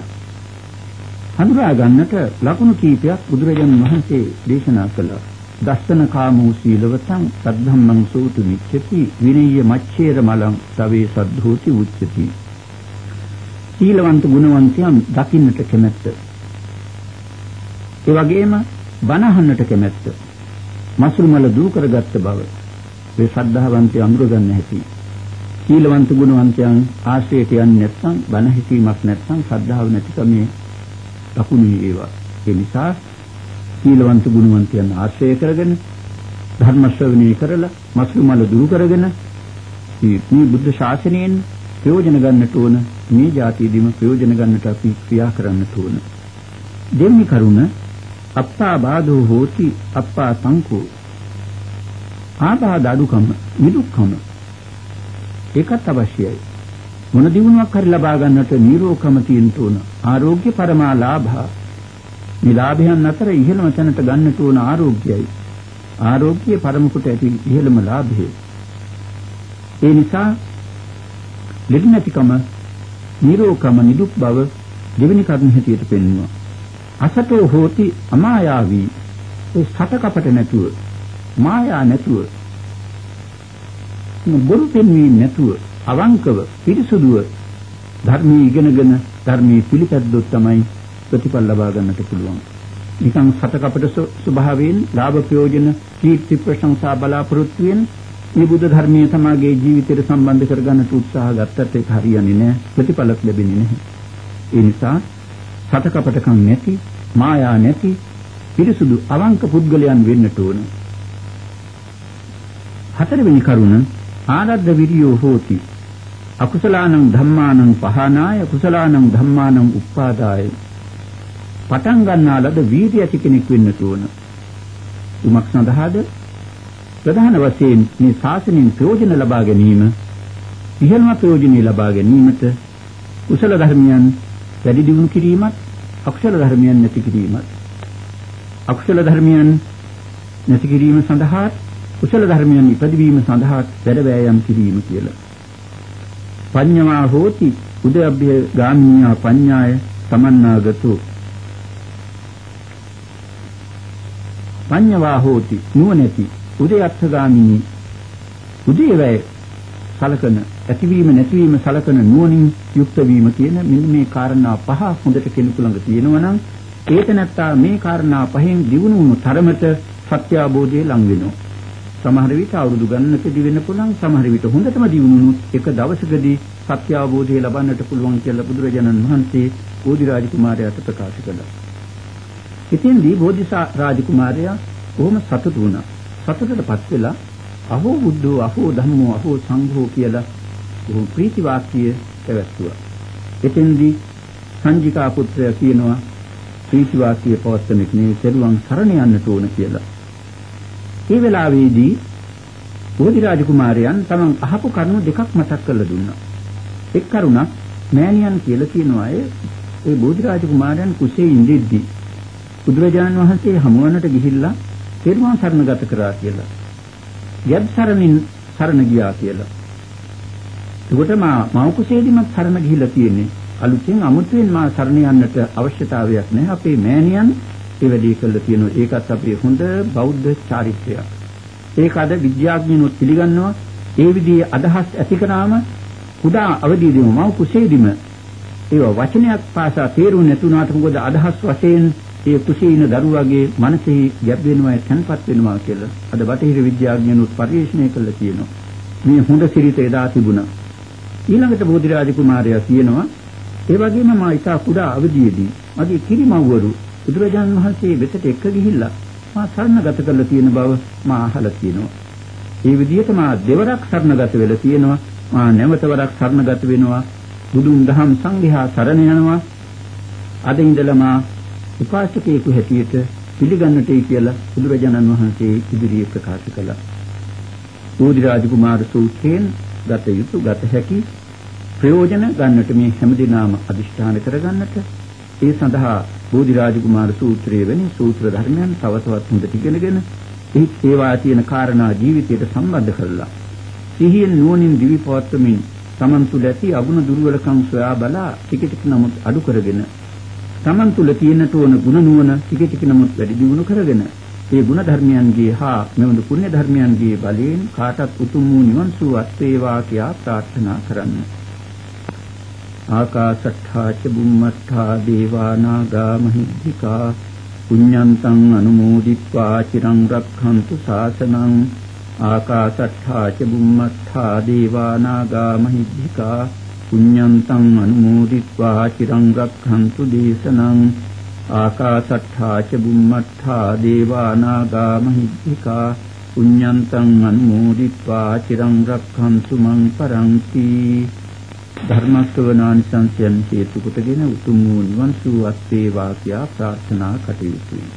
හඳුනා ගන්නට ලකුණු කීපයක් බුදුරජාණන් වහන්සේ දේශනා කළා. දස්සන කාමෝ සීලවතං සද්ධම්මං සෝතු මිච්ඡති විනය්‍ය මච්ඡේර මලං සවේ සද්ධෝති උච්චති. සීලවන්ත ගුණවන්තයන් දකින්නට කැමැත්ත. ඒ වගේම බණහන්නට කැමැත්ත. මසුරු මල දූ කරගත්ත බව. ඒ ශ්‍රද්ධාවන්තය අඳුරගන්න හැටි. සීලවන්ත ගුණවන්තයන් ආශ්‍රයයට යන්නේ නැත්නම් බණ හිතීමක් නැත්නම් ශ්‍රද්ධාව නැතිකමේ ලකුණු ඒවා. ඒ නිසා සීලවන්ත ගුණවන්තයන් ආශ්‍රය කරගෙන ධර්ම ශ්‍රවණය කරලා මස්ලුමල දුරු කරගෙන මේ බුද්ධ ශාසනයෙන් ප්‍රයෝජන ගන්නට ඕන මේ જાතියදීම ප්‍රයෝජන ගන්නට අපි ක්‍රියා කරන්නට ඕන. දෙවෙනි කරුණ අප්පා බාධෝ හෝති අප්පා සංකෝ ආබාධ අඩුකම නිදුක්කම ඒකත් අවශ්‍යයි. මොන දිනුවක් හරි ලබා ගන්නට නිරෝගකම තියෙන්න ඕන. ආරෝග්‍ය පරමා ලාභා. මේ ලාභයන් අතර ඉහළම තැනට ගන්නට ඕන ආරෝග්‍යයි. ආරෝග්‍ය පරම කොට ඇති ඉහළම ලාභය. ඒ නිසා ලෙඩ නැතිකම නිරෝගකම නිදුක් බව දෙවෙනි කරුණ හැටියට පෙන්වනවා. අසතෝ හෝති අමායාවී ඒ සතකපට නැතුව මායා නැතුව බොරු පෙන්වීම නැතුව අවංකව පිරිසුදුව ධර්මයේ ඉගෙනගෙන ධර්මයේ පිළිපැද්දොත් තමයි ප්‍රතිඵල ලබා ගන්නට පුළුවන්. නිකන් සතකපට ස්වභාවයෙන් ලාභ ප්‍රයෝජන කීර්ති ප්‍රශංසා බලාපොරොත්තු වෙන මේ බුද්ධ ධර්මයේ තමාගේ ජීවිතයට සම්බන්ධ කරගන්නට උත්සාහ ගත්තත් ඒක හරියන්නේ නැහැ ප්‍රතිඵලක් ලැබෙන්නේ නැහැ. ඒ නිසා සතකපටකම් නැති මායා නැති පිරිසුදු අවංක පුද්ගලයන් වෙන්නට ඕන. හතරවෙනි කරුණ ආරද්ධ විරියෝ හෝති අකුසලානං ධම්මානං පහනාය කුසලානං ධම්මානං උප්පාදාය පටන් ගන්නා ලද වීර්ය ඇති කෙනෙක් වෙන්න ඕන. උමක් සඳහාද? ප්‍රධාන වශයෙන් මේ ශාසනයෙන් ප්‍රයෝජන ලබා ගැනීම ඉහළම ප්‍රයෝජනෙ ලබා ගැනීමට කුසල ධර්මයන් වැඩි දියුණු කිරීමත් අකුසල ධර්මයන් නැති කිරීමත්. අකුසල ධර්මයන් නැති කිරීම සඳහා කුසල ධර්මයන් ඉපදවීම සඳහා වැඩ වෑයම් කිරීම කියලා. පඤ්ඤවා හෝති. උදයබ්බේ ගාමිනියා පඤ්ඤාය. සමන්නාගතු පඤ්ඤවා හෝති නුවණැති උදයත්ථගාමිනී උදේවැය සලකන ඇතිවීම නැතිවීම සලකන නුවණින් යුක්ත වීම කියන මෙන්න මේ කාරණා පහ හොඳට කෙනෙකු ළඟ තියෙනවා නම් ඒක නැත්තා මේ කාරණා පහෙන් දිනු වුණු තරමට සත්‍ය අවබෝධය ලං වෙනවා සමහර විට අවුරුදු ගණනකදී වෙන්න පුළුවන් සමහර විට හොඳටම දියුණුනොත් එක දවසකදී සත්‍ය අවබෝධය ලබන්නට පුළුවන් කියලා බුදුරජාණන් වහන්සේ බෝධි රාජකුමාරයාට ප්‍රකාශ කළා. ඉතින්දී බෝධිසා රාජකුමාරයා කොහොම සතුටු වුණා. සතුටටපත් වෙලා අහෝ බුද්ධෝ අහෝ ධම්මෝ අහෝ සංඝෝ කියලා බොහොම ප්‍රීති වාක්‍ය පැවැත්තුවා. එතෙන්දී සංජිකා පුත්‍රයා කියනවා ප්‍රීති වාක්‍ය පවත්වන්නේ නේ සරුවන් සරණ යන්නට ඕන කියලා. ඒ වෙලාවේදී බෝධි රාජකුමාරයන් තමන් අහපු කරුණු දෙකක් මතක් කරලා දුන්නා. එක් කරුණක් මෑණියන් කියලා කියන අය ඒ බෝධි රාජකුමාරයන් කුසේ ඉඳිද්දී බුදුරජාණන් වහන්සේ හමුවන්නට ගිහිල්ලා තෙරුවන් සරණගත කරා කියලා. යබ් සරණින් සරණ ගියා කියලා. එතකොට මා මව කුසේදීමත් සරණ ගිහිල්ලා තියෙන්නේ. අලුතෙන් අමුතුවෙන් මා සරණ යන්නට අවශ්‍යතාවයක් නැහැ. අපේ මෑණියන් ඒ වැඩේ කළා තියෙනවා. ඒකත් අපේ හොඳ බෞද්ධ චාරිත්‍රයක්. ඒක අද විද්‍යාඥයන්ොත් පිළිගන්නවා. ඒ විදිහේ අදහස් ඇති කරාම කුඩා අවදීදීම මව කුසේදීම ඒව වචනයක් පාසා තේරුම් නැතුණාට මොකද අදහස් වශයෙන් ඒ කුසී ඉන දරුවාගේ මනසෙහි ගැබ් වෙනවා තැන්පත් වෙනවා කියලා අද බටහිර විද්‍යාඥයන්ුත් පරිශීලනය කළා කියනවා. මේ හොඳ සිරිත එදා තිබුණා. ඊළඟට බෝධිරාජ කුමාරයා කියනවා ඒ වගේම මා ඊට කුඩා අවදියේදී මගේ කිරිමව්වරු බුදුරජාණන් වහන්සේ වෙතට එක්ක ගිහිල්ලා මා සරණගත කරලා තියෙන බව මා අහලා තියෙනවා. ඒ විදිහට මා දෙවරක් සරණගත වෙලා තියෙනවා. මා නැවතවරක් සරණගත වෙනවා. බුදුන් දහම් සංඝයා සරණ යනවා. අද ඉඳලා මා උපාසකයෙකු හැටියට පිළිගන්නටයි කියලා බුදුරජාණන් වහන්සේ ඉදිරියේ ප්‍රකාශ කළා. බෝධිරාජ කුමාර සූත්‍රයෙන් ගත යුතු ගත හැකි ප්‍රයෝජන ගන්නට මේ හැමදිනාම අදිෂ්ඨාන කරගන්නට ඒ සඳහා බෝධිරාජ කුමාර සූත්‍රයේ වැනි සූත්‍ර ධර්මයන් තව තවත් හොඳට ඉගෙනගෙන එහි ඒවා තියෙන කාරණා ජීවිතයට සම්බන්ධ කරලා සිහියෙන් නුවණින් දිවි පවත්වමින් තමන් තුළ ඇති අගුණ දුර්වලකම් සොයා බලා ටික ටික නමුත් අඩු කරගෙන Taman තුල තියෙනට ඕන ಗುಣ නුවණ ටික ටික නමුත් වැඩි දියුණු කරගෙන ඒ ಗುಣ ධර්මයන්ගේ හා මෙවඳු පුණ්‍ය ධර්මයන්ගේ බලයෙන් කාටත් උතුම් වූ නිවන් සුවත් වේවා කියා ප්‍රාර්ථනා කරන්න. ආකාශට්ඨා ච බුම්මට්ඨා දේවා නාග මහිද්దికා පුඤ්ඤන්තං අනුමෝදිත්වා චිරං රක්ඛන්තු ශාසනං ආකාශට්ඨා ච බුම්මට්ඨා දේවා නාග මහිද්దికා පුඤ්ඤන්තං අනුමෝදිත්වා චිරං රක්ඛන්තු දේශනං ආකාශට්ඨා ච බුම්මට්ඨා දේවා නාග මහිද්దికා පුඤ්ඤන්තං අනුමෝදිත්වා චිරං රක්ඛන්තු මං පරන්ති ධර්මස්වනානිසංසයන් හේතු කොටගෙන උතුම් වූ නිවන් සුව අත්වේවා කියා ප්‍රාර්ථනා කටයුතුයි